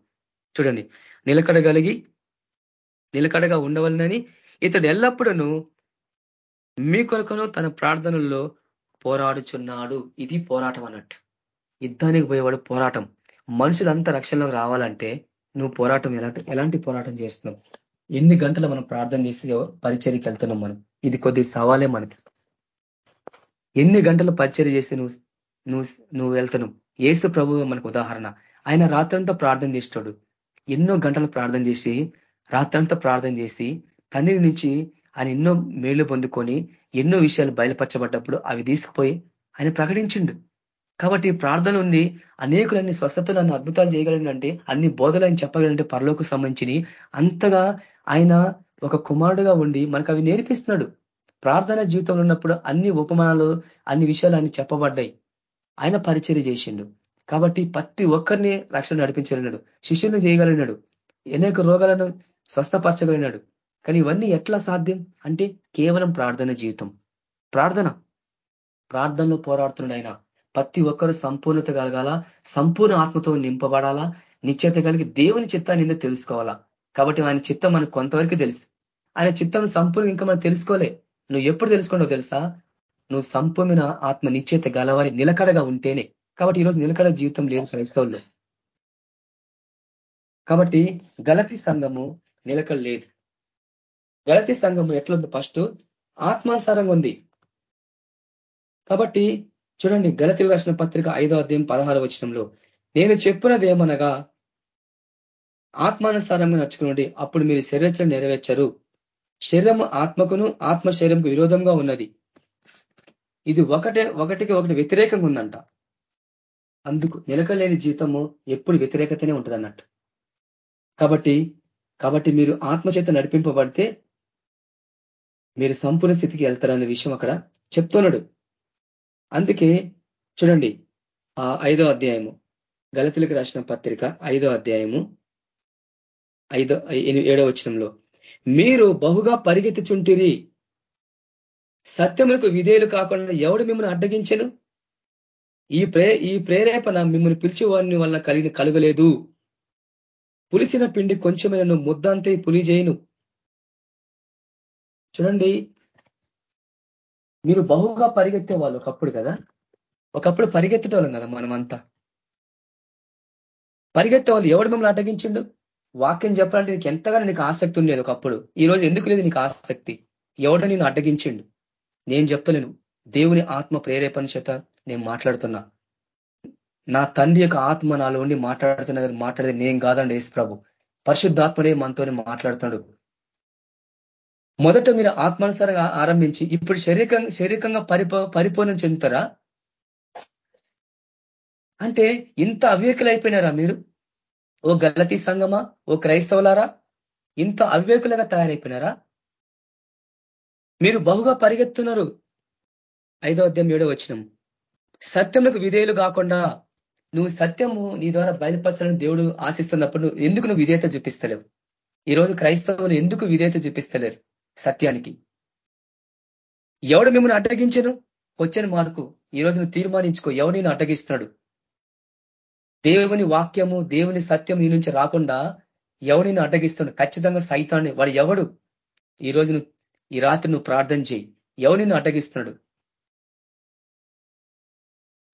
చూడండి. నిలకడగలిగి నిలకడగా ఉండవలనని ఇతడు ఎల్లప్పుడూ మీ కొరకును తన ప్రార్థనల్లో పోరాడుచున్నాడు. ఇది పోరాటం అన్నట్టు. యుద్ధానికి పోయేవాడు పోరాటం. మనుషులంతా రక్షణలోకి రావాలంటే నువ్వు పోరాటం ఎలాంటి ఎలాంటి పోరాటం చేస్తున్నావు? ఎన్ని గంటలు మనం ప్రార్థన చేసి పరిచర్కి వెళ్తున్నాం మనం. ఇది కొద్ది సవాలే మనకి. ఎన్ని గంటలు పరిచర్ చేసి నువ్వు నువ్వు నువ్వు వెళ్తున్నావు? ఏసు ప్రభు మనకు ఉదాహరణ. ఆయన రాత్రంతా ప్రార్థన చేస్తాడు ఎన్నో గంటలు ప్రార్థన చేసి రాత్రంతా ప్రార్థన చేసి తండ్రి నుంచి ఆయన ఎన్నో మేలు పొందుకొని ఎన్నో విషయాలు బయలుపరచబడ్డప్పుడు అవి తీసుకుపోయి ఆయన ప్రకటించిండు. కాబట్టి ప్రార్థన ఉంది అనేకులన్నీ స్వస్థతలు అన్ని అద్భుతాలు చేయగలంటే అన్ని బోధలు ఆయన చెప్పగలంటే పరలోకి సంబంధించి అంతగా ఆయన ఒక కుమారుడుగా ఉండి మనకు అవి నేర్పిస్తున్నాడు. ప్రార్థన జీవితంలో ఉన్నప్పుడు అన్ని ఉపమానాలు అన్ని విషయాలు అన్ని చెప్పబడ్డాయి. ఆయన పరిచర్య చేసిండు. కాబట్టి ప్రతి ఒక్కరిని రక్షణ నడిపించగలిగినాడు. శిష్యులను చేయగలిగినాడు. అనేక రోగాలను స్వస్థపరచగలిగినాడు. కానీ ఇవన్నీ ఎట్లా సాధ్యం? అంటే కేవలం ప్రార్థన జీవితం. ప్రార్థన. ప్రార్థనలో పోరాడుతున్నాడు ఆయన. ప్రతి ఒక్కరు సంపూర్ణత కలగాల సంపూర్ణ ఆత్మతో నింపబడాలా నిశ్చేత కలిగి దేవుని చిత్తాన్ని ఎందుకు తెలుసుకోవాలా. కాబట్టి ఆయన చిత్తం మనకు కొంతవరకు తెలుసు. ఆయన చిత్తం సంపూర్ణ ఇంకా మనం తెలుసుకోలే. నువ్వు ఎప్పుడు తెలుసుకున్నావు తెలుసా? నువ్వు సంపూర్ణ ఆత్మ నిశ్చేత గలవారి నిలకడగా ఉంటేనే. కాబట్టి ఈరోజు నిలకడ జీవితం లేదు క్రైస్తవుల్లో. కాబట్టి గలతి సంఘము నిలకడ లేదు. గలతి సంఘము ఎట్లుంది? ఫస్ట్ ఆత్మానుసారంగా ఉంది. కాబట్టి చూడండి గలతీలు రాసిన పత్రిక ఐదో అధ్యాయం పదహారు వచనంలో నేను చెప్పినది ఏమనగా ఆత్మానుసారంగా నడుచుకునండి అప్పుడు మీరు శరీరం నెరవేర్చరు. శరీరము ఆత్మకును ఆత్మ శరీరంకు విరోధంగా ఉన్నది. ఇది ఒకటే ఒకటికి ఒకటి వ్యతిరేకంగా ఉందంట. అందుకు నిలకలేని జీవితము ఎప్పుడు వ్యతిరేకతనే ఉంటుంది అన్నట్టు కాబట్టి కాబట్టి మీరు ఆత్మచేత నడిపింపబడితే మీరు సంపూర్ణ స్థితికి వెళ్తారనే విషయం అక్కడ చెప్తున్నాడు. అందుకే చూడండి ఆ ఐదో అధ్యాయము గలతులకు రాసిన పత్రిక ఐదో అధ్యాయము ఐదో ఏడో వచనంలో మీరు బహుగా పరిగెత్తుచుంటిరి. సత్యములకు విధేయులు కాకుండా ఎవడు మిమ్మల్ని అడ్డగించను? ఈ ప్రే ఈ ప్రేరేపణ మిమ్మల్ని పిలిచి వారిని వల్ల కలిగి కలగలేదు. పులిసిన పిండి కొంచెమైన ముద్దంతే పులి చేయను చూడండి మీరు బహుగా పరిగెత్తే వాళ్ళు ఒకప్పుడు కదా? ఒకప్పుడు పరిగెత్తేటోళ్ళం కదా మనమంతా. పరిగెత్తే వాళ్ళు ఎవడు మిమ్మల్ని అడ్డగించిండు? వాక్యం చెప్పాలంటే నీకు ఎంతగానో నీకు ఆసక్తి ఉండేది ఒకప్పుడు. ఈ రోజు ఎందుకు లేదు నీకు ఆసక్తి? ఎవడో నేను అడ్డగించిండు. నేను చెప్తలేను. దేవుని ఆత్మ ప్రేరేపణ చేత నేను మాట్లాడుతున్నా. నా తండ్రి యొక్క ఆత్మ నాలో ఉండి మాట్లాడుతున్నా కదా మాట్లాడేది నేను కాదండి యేసు ప్రభు పరిశుద్ధాత్మనే మనతో మాట్లాడుతున్నాడు. మొదట మీరు ఆత్మానుసారంగా ఆరంభించి ఇప్పుడు శారీరకంగా శారీరకంగా పరిపో పరిపూర్ణం చెందుతారా? అంటే ఇంత అవివేకులైపోయినారా మీరు? ఓ గల్లతి సంగమా ఓ క్రైస్తవులారా? ఇంత అవివేకులుగా తయారైపోయినారా? మీరు బహుగా పరిగెత్తున్నారు. ఐదో అధ్యాయం ఏడో వచ్చినం సత్యములకు విధేయులు కాకుండా నువ్వు సత్యము నీ ద్వారా బయలుపరచాలని దేవుడు ఆశిస్తున్నప్పుడు నువ్వు ఎందుకు నువ్వు విధేయత చూపిస్తలేవు? ఈరోజు క్రైస్తవులు ఎందుకు విధేయత చూపిస్తలేరు? సత్యానికి. ఎవడు మిమ్మల్ని అడ్డగించను? వచ్చిన మార్కు ఈరోజు నువ్వు తీర్మానించుకో. ఎవడు నేను అడ్డగిస్తున్నాడు? దేవుని వాక్యము దేవుని సత్యం నీ నుంచి రాకుండా ఎవడిని అడ్డగిస్తున్నాడు ఖచ్చితంగా సైతాన్ని వాడు ఎవడు? ఈరోజు నువ్వు ఈ రాత్రి నువ్వు ప్రార్థన చేయి. ఎవరిని అడ్డగిస్తున్నాడు?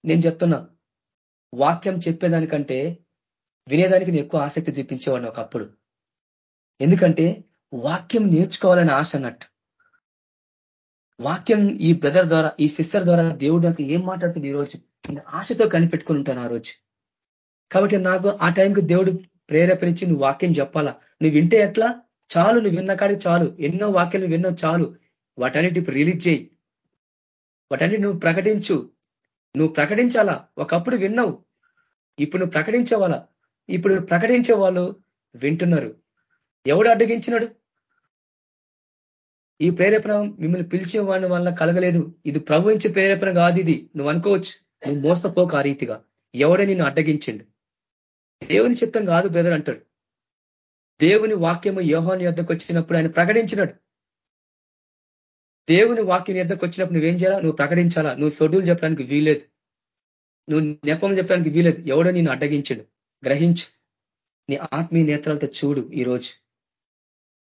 నేను చెప్తున్నా. వాక్యం చెప్పేదానికంటే వినేదానికి నేను ఎక్కువ ఆసక్తి చూపించేవాడిని ఒకప్పుడు. ఎందుకంటే వాక్యం నేర్చుకోవాలని ఆశ అన్నట్టు. వాక్యం ఈ బ్రదర్ ద్వారా ఈ సిస్టర్ ద్వారా దేవుడు నాకు ఏం మాట్లాడుతుంది ఈరోజు ఆశతో కనిపెట్టుకుని ఉంటాను ఆ రోజు. కాబట్టి నాకు ఆ టైంకి దేవుడు ప్రేరేపణించి నువ్వు వాక్యం చెప్పాలా? నువ్వు వింటే ఎట్లా? చాలు నువ్వు విన్న కాడికి చాలు. ఎన్నో వాక్యాలు విన్నావు చాలు. వాటన్నిటి ఇప్పుడు రిలీజ్ చేయి. వాటన్నిటి నువ్వు ప్రకటించు. నువ్వు ప్రకటించాలా? ఒకప్పుడు విన్నావు. ఇప్పుడు నువ్వు ప్రకటించేవాళ్ళ ఇప్పుడు ప్రకటించే వాళ్ళు వింటున్నారు. ఎవడు అడ్డగించినాడు? ఈ ప్రేరేపణ మిమ్మల్ని పిలిచే వాడి వల్ల కలగలేదు. ఇది ప్రభుత్వ ప్రేరేపణ కాదు ఇది. నువ్వు అనుకోవచ్చు నువ్వు మోసపోక ఆ రీతిగా. ఎవడే నిన్ను అడ్డగించిండు? దేవుని చిత్తం కాదు బ్రదర్ అంటాడు. దేవుని వాక్యము యోహాన్ యొద్దకు వచ్చినప్పుడు ఆయన ప్రకటించినాడు. దేవుని వాక్యం యొద్దకు వచ్చినప్పుడు నువ్వేం చేయాలా? నువ్వు ప్రకటించాలా? నువ్వు సొడులు చెప్పడానికి వీలేదు నువ్వు నెపం చెప్పడానికి వీలేదు ఎవడో నేను అడ్డగించడు. గ్రహించు. నీ ఆత్మీయ నేత్రాలతో చూడు ఈరోజు.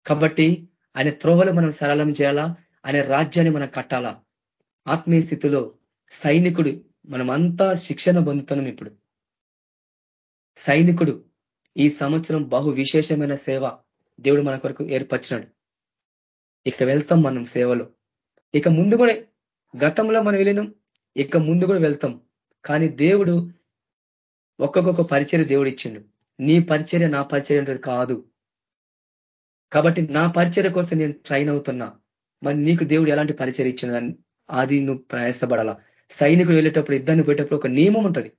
కాబట్టి ఆయన త్రోవలు మనం సరళం చేయాలా? ఆయన రాజ్యాన్ని మనం కట్టాలా? ఆత్మీయ స్థితిలో సైనికుడు మనమంతా శిక్షణ పొందుతున్నాం ఇప్పుడు. సైనికుడు ఈ సంవత్సరం బహు విశేషమైన సేవ దేవుడు మన కొరకు ఏర్పరిచినాడు. ఇక వెళ్తాం మనం సేవలో. ఇక ముందు కూడా గతంలో మనం వెళ్ళినాం ఇక ముందు కూడా వెళ్తాం. కానీ దేవుడు ఒక్కొక్క పరిచర్య దేవుడు ఇచ్చిండు. నీ పరిచర్య నా పరిచర్య అంటే కాదు. కాబట్టి నా పరిచర్య కోసం నేను ట్రైన్ అవుతున్నా. మరి నీకు దేవుడు ఎలాంటి పరిచయం ఇచ్చిన అది నువ్వు ప్రయాసపడాలా? సైనికులు వెళ్ళేటప్పుడు ఇద్దరిని పోయేటప్పుడు ఒక నియమం ఉంటుంది.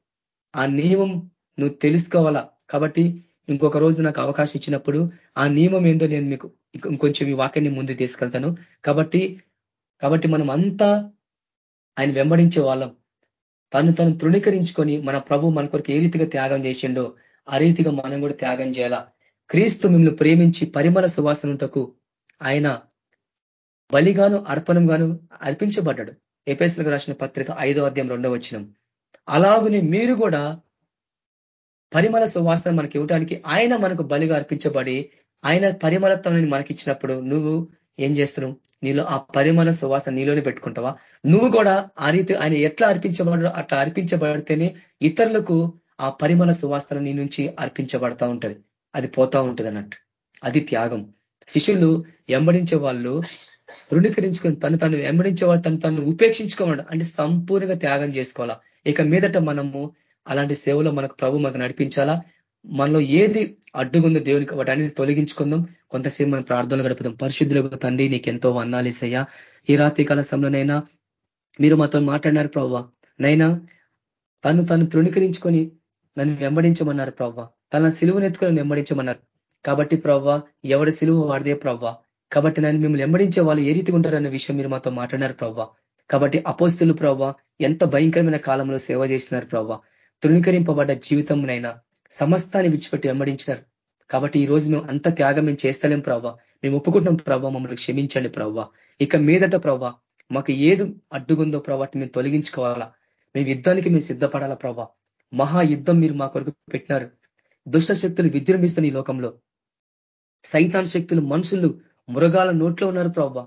ఆ నియమం నువ్వు తెలుసుకోవాలా? కాబట్టి ఇంకొక రోజు నాకు అవకాశం ఇచ్చినప్పుడు ఆ నియమం ఏందో నేను మీకు ఇంకొంచెం ఈ వాక్యాన్ని ముందు తీసుకెళ్తాను. కాబట్టి కాబట్టి మనం అంతా ఆయన వెంబడించే వాళ్ళం. తను తను తృణీకరించుకొని మన ప్రభు మన కొరకు ఏ రీతిగా త్యాగం చేసిండో ఆ రీతిగా మనం కూడా త్యాగం చేయాలా? క్రీస్తు మిమ్మల్ని ప్రేమించి పరిమళ సువాసనతకు ఆయన బలిగాను అర్పణంగాను అర్పించబడ్డాడు. ఎపేసులకు రాసిన పత్రిక ఐదో అధ్యాయం రెండో వచ్చినం అలాగనే మీరు కూడా పరిమళ సువాసన మనకి ఇవ్వడానికి ఆయన మనకు బలిగా అర్పించబడి ఆయన పరిమళత్వాన్ని మనకి ఇచ్చినప్పుడు నువ్వు ఏం చేస్తున్నావు? నీలో ఆ పరిమళ సువాసన నీలోనే పెట్టుకుంటావా? నువ్వు కూడా ఆ రీతి ఆయన ఎట్లా అర్పించబడో అట్లా అర్పించబడితేనే ఇతరులకు ఆ పరిమళ సువాసన నీ నుంచి అర్పించబడతా ఉంటది. అది పోతా ఉంటుంది అన్నట్టు అది త్యాగం. శిష్యులు ఎంబడించే వాళ్ళు తృణీకరించుకొని తను తను వెంబడించే వాళ్ళు తను తను ఉపేక్షించుకోవాలి అంటే సంపూర్ణంగా త్యాగం చేసుకోవాలా. ఇక మీదట మనము అలాంటి సేవలో మనకు ప్రభు మనకు నడిపించాలా? మనలో ఏది అడ్డుగుందో దేవునికి వాటి తొలగించుకుందాం. కొంతసేపు మనం ప్రార్థనలు గడుపుదాం. పరిశుద్ధులకు తండ్రి నీకు ఎంతో వందాలేసయ్యా. ఈ రాత్రి కాల సమయంలోనైనా మీరు మాతో మాట్లాడినారు ప్రవ్వ. నైనా తను తను తృణీకరించుకొని నన్ను వెంబడించమన్నారు ప్రవ్వ. తన సిలువను ఎత్తుకొని వెంబడించమన్నారు కాబట్టి ప్రవ్వ ఎవరి సిలువ వాడిదే ప్రవ్వ. కాబట్టి నన్ను మిమ్మల్ని వెంబడించే వాళ్ళు ఏ రీతిగా ఉంటారన్న విషయం మీరు మాతో మాట్లాడారు ప్రవ్వ. కాబట్టి అపోస్తులు ప్రవ్వ ఎంత భయంకరమైన కాలంలో సేవ చేసినారు ప్రవ్వ. తృణీకరింపబడ్డ జీవితంనైనా సమస్తాన్ని విడిచిపెట్టి వెంబడించినారు. కాబట్టి ఈ రోజు మేము అంత త్యాగం మేము చేస్తలేం ప్రవ్వ. మేము ఒప్పుకుంటున్నాం ప్రవ్వ మమ్మల్ని క్షమించండి ప్రవ్వ. ఇక మీదట ప్రవ్వ మాకు ఏది అడ్డుగుందో ప్రభావ మేము తొలగించుకోవాలా. మేము యుద్ధానికి మేము సిద్ధపడాలా ప్రభా మహా యుద్ధం మీరు మా కొరకు పెట్టినారు. దుష్ట శక్తులు విజృంభిస్తున్న ఈ లోకంలో. సైతాన్ శక్తులు మనుషులు మృగాల నోట్లో ఉన్నారు ప్రభావ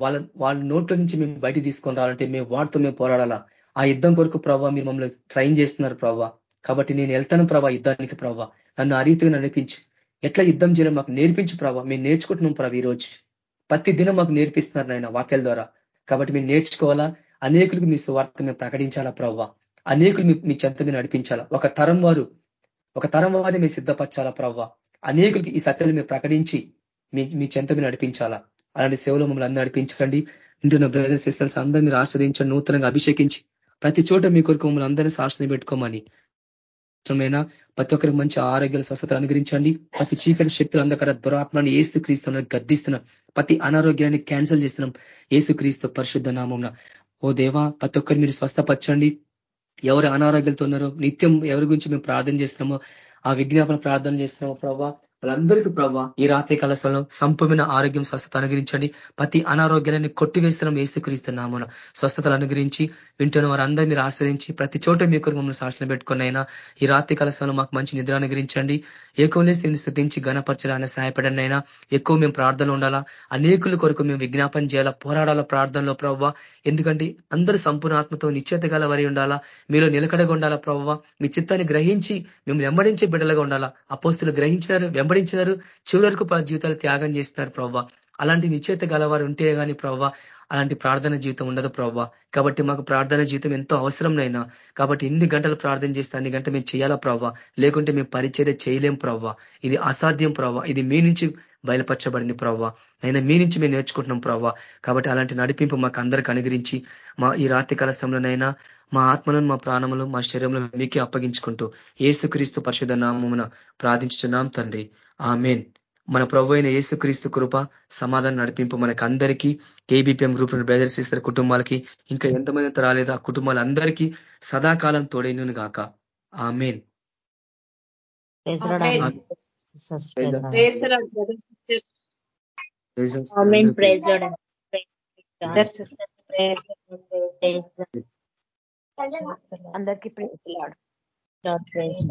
వాళ్ళ వాళ్ళ నోట్ల నుంచి మేము బయట తీసుకొని రావాలంటే మేము వాటితో మేము పోరాడాలా? ఆ యుద్ధం కొరకు ప్రభావ మీరు మమ్మల్ని ట్రైన్ చేస్తున్నారు ప్రభావ కాబట్టి నేను వెళ్తాను ప్రభా యుద్ధానికి ప్రభావ నన్ను ఆ రీతిగా నడిపించి. ఎట్లా యుద్ధం చేయాలి మాకు నేర్పించు ప్రభావ మేము నేర్చుకుంటున్నాం ప్రభావ ఈరోజు. ప్రతి దినం మాకు నేర్పిస్తున్నారు నాయన వాక్యాల ద్వారా. కాబట్టి మేము నేర్చుకోవాలా? అనేకులకు మీ స్వార్థ మేము ప్రకటించాలా ప్రవ్వ అనేకులు మీ చెంత మీద నడిపించాలా? ఒక తరం వారు ఒక తరం వారిని మేము సిద్ధపరచాలా ప్రవ్వ? అనేకులకి ఈ సత్యాలు మీరు ప్రకటించి మీ మీ చెంత మీరు నడిపించాలా? అలాంటి సేవలు మమ్మల్ని అందరూ నడిపించండి ఇంటున్న బ్రదర్స్ సిస్టర్స్ అందరూ మీరు ఆశ్రదించండి నూతనంగా అభిషేకించి ప్రతి చోట మీ కొరకు మమ్మల్ని అందరినీ శాసన పెట్టుకోమని. ఇష్టమైన ప్రతి ఒక్కరికి మంచి ఆరోగ్య స్వస్థతలు అనుగ్రహించండి. ప్రతి చీకటి శక్తులు అందకర దురాత్మని ఏసు క్రీస్తున్నారు గద్దిస్తున్నాం. ప్రతి అనారోగ్యాన్ని క్యాన్సిల్ చేస్తున్నాం. ఏసు క్రీస్తు పరిశుద్ధ నామం ఓ దేవా ప్రతి ఒక్కరు మీరు స్వస్థపరచండి. ఎవరు అనారోగ్యాలతో ఉన్నారో నిత్యం ఎవరి గురించి మేము ప్రార్థన చేస్తున్నామో ఆ విజ్ఞాపన ప్రార్థన చేస్తున్నామో ప్రభావ వాళ్ళందరికీ ప్రభావ ఈ రాత్రి కళాశాలలో సంపమైన ఆరోగ్యం స్వస్థత అనుగ్రహించండి. ప్రతి అనారోగ్యాన్ని కొట్టివేస్తున్నాం ఏసుక్రీస్తున్నామున స్వస్థతలు అనుగ్రహించి వింటున్న వారందరూ మీరు ఆశ్రయించి ప్రతి చోట మీ కొరకు మమ్మల్ని సాక్షణ పెట్టుకుని అయినా ఈ రాత్రి కళాశాలలో మాకు మంచి నిద్ర అనుగ్రహించండి. ఎక్కువనే స్థితిని స్థుతించి గణపరచాలని సహాయపడండి అయినా ఎక్కువ మేము ప్రార్థన ఉండాలా? అనేకుల కొరకు మేము విజ్ఞాపన చేయాలా? పోరాడాలా ప్రార్థనలో ప్రవ్వ? ఎందుకంటే అందరూ సంపూర్ణ ఆత్మతో నిశ్చేత గల వరి ఉండాలా? మీలో నిలకడగా ఉండాలా ప్రవ్వ? మీ చిత్తాన్ని గ్రహించి మేము వెంబడించే బిడ్డలుగా ఉండాలా? అపోస్తులు గ్రహించినారు వెంబడించినారు. చివరి వరకు జీవితాలు త్యాగం చేస్తున్నారు ప్రవ్వ. అలాంటి నిశ్చేత గలవారు ఉంటే కానీ ప్రవ్వ అలాంటి ప్రార్థన జీవితం ఉండదు ప్రవ్వ. కాబట్టి మాకు ప్రార్థన జీవితం ఎంతో అవసరంనైనా కాబట్టి ఎన్ని గంటలు ప్రార్థన చేస్తే అన్ని గంటలు మేము చేయాలా ప్రవ్వ? లేకుంటే మేము పరిచర్య చేయలేం ప్రవ్వ. ఇది అసాధ్యం ప్రవ్వ. ఇది మీ నుంచి బయలుపరచబడింది ప్రవ్వ. అయినా మీ నుంచి మేము నేర్చుకుంటున్నాం ప్రవ్వ. కాబట్టి అలాంటి నడిపింపు మాకు అందరికి అనుగ్రహించి మా ఈ రాత్రి కలశంలోనైనా మా ఆత్మలను మా ప్రాణములు మా శరీరంలో మీకే అప్పగించుకుంటూ ఏసుక్రీస్తు పరిశుధ నామమున ప్రార్థించుతున్నాం తండ్రి. ఆమెన్. మన ప్రభు అయిన ఏసుక్రీస్తు కృప సమాధానం నడిపింపు మనకి అందరికీ కేబీపీఎం గ్రూప్ బ్రదర్స్ ఇస్తారు కుటుంబాలకి ఇంకా ఎంతమంది రాలేదు ఆ కుటుంబాలందరికీ సదాకాలం తోడైనను గాక. ఆమెన్. అందరికీ ప్రేజ్ లాడ్ ప్రేజ్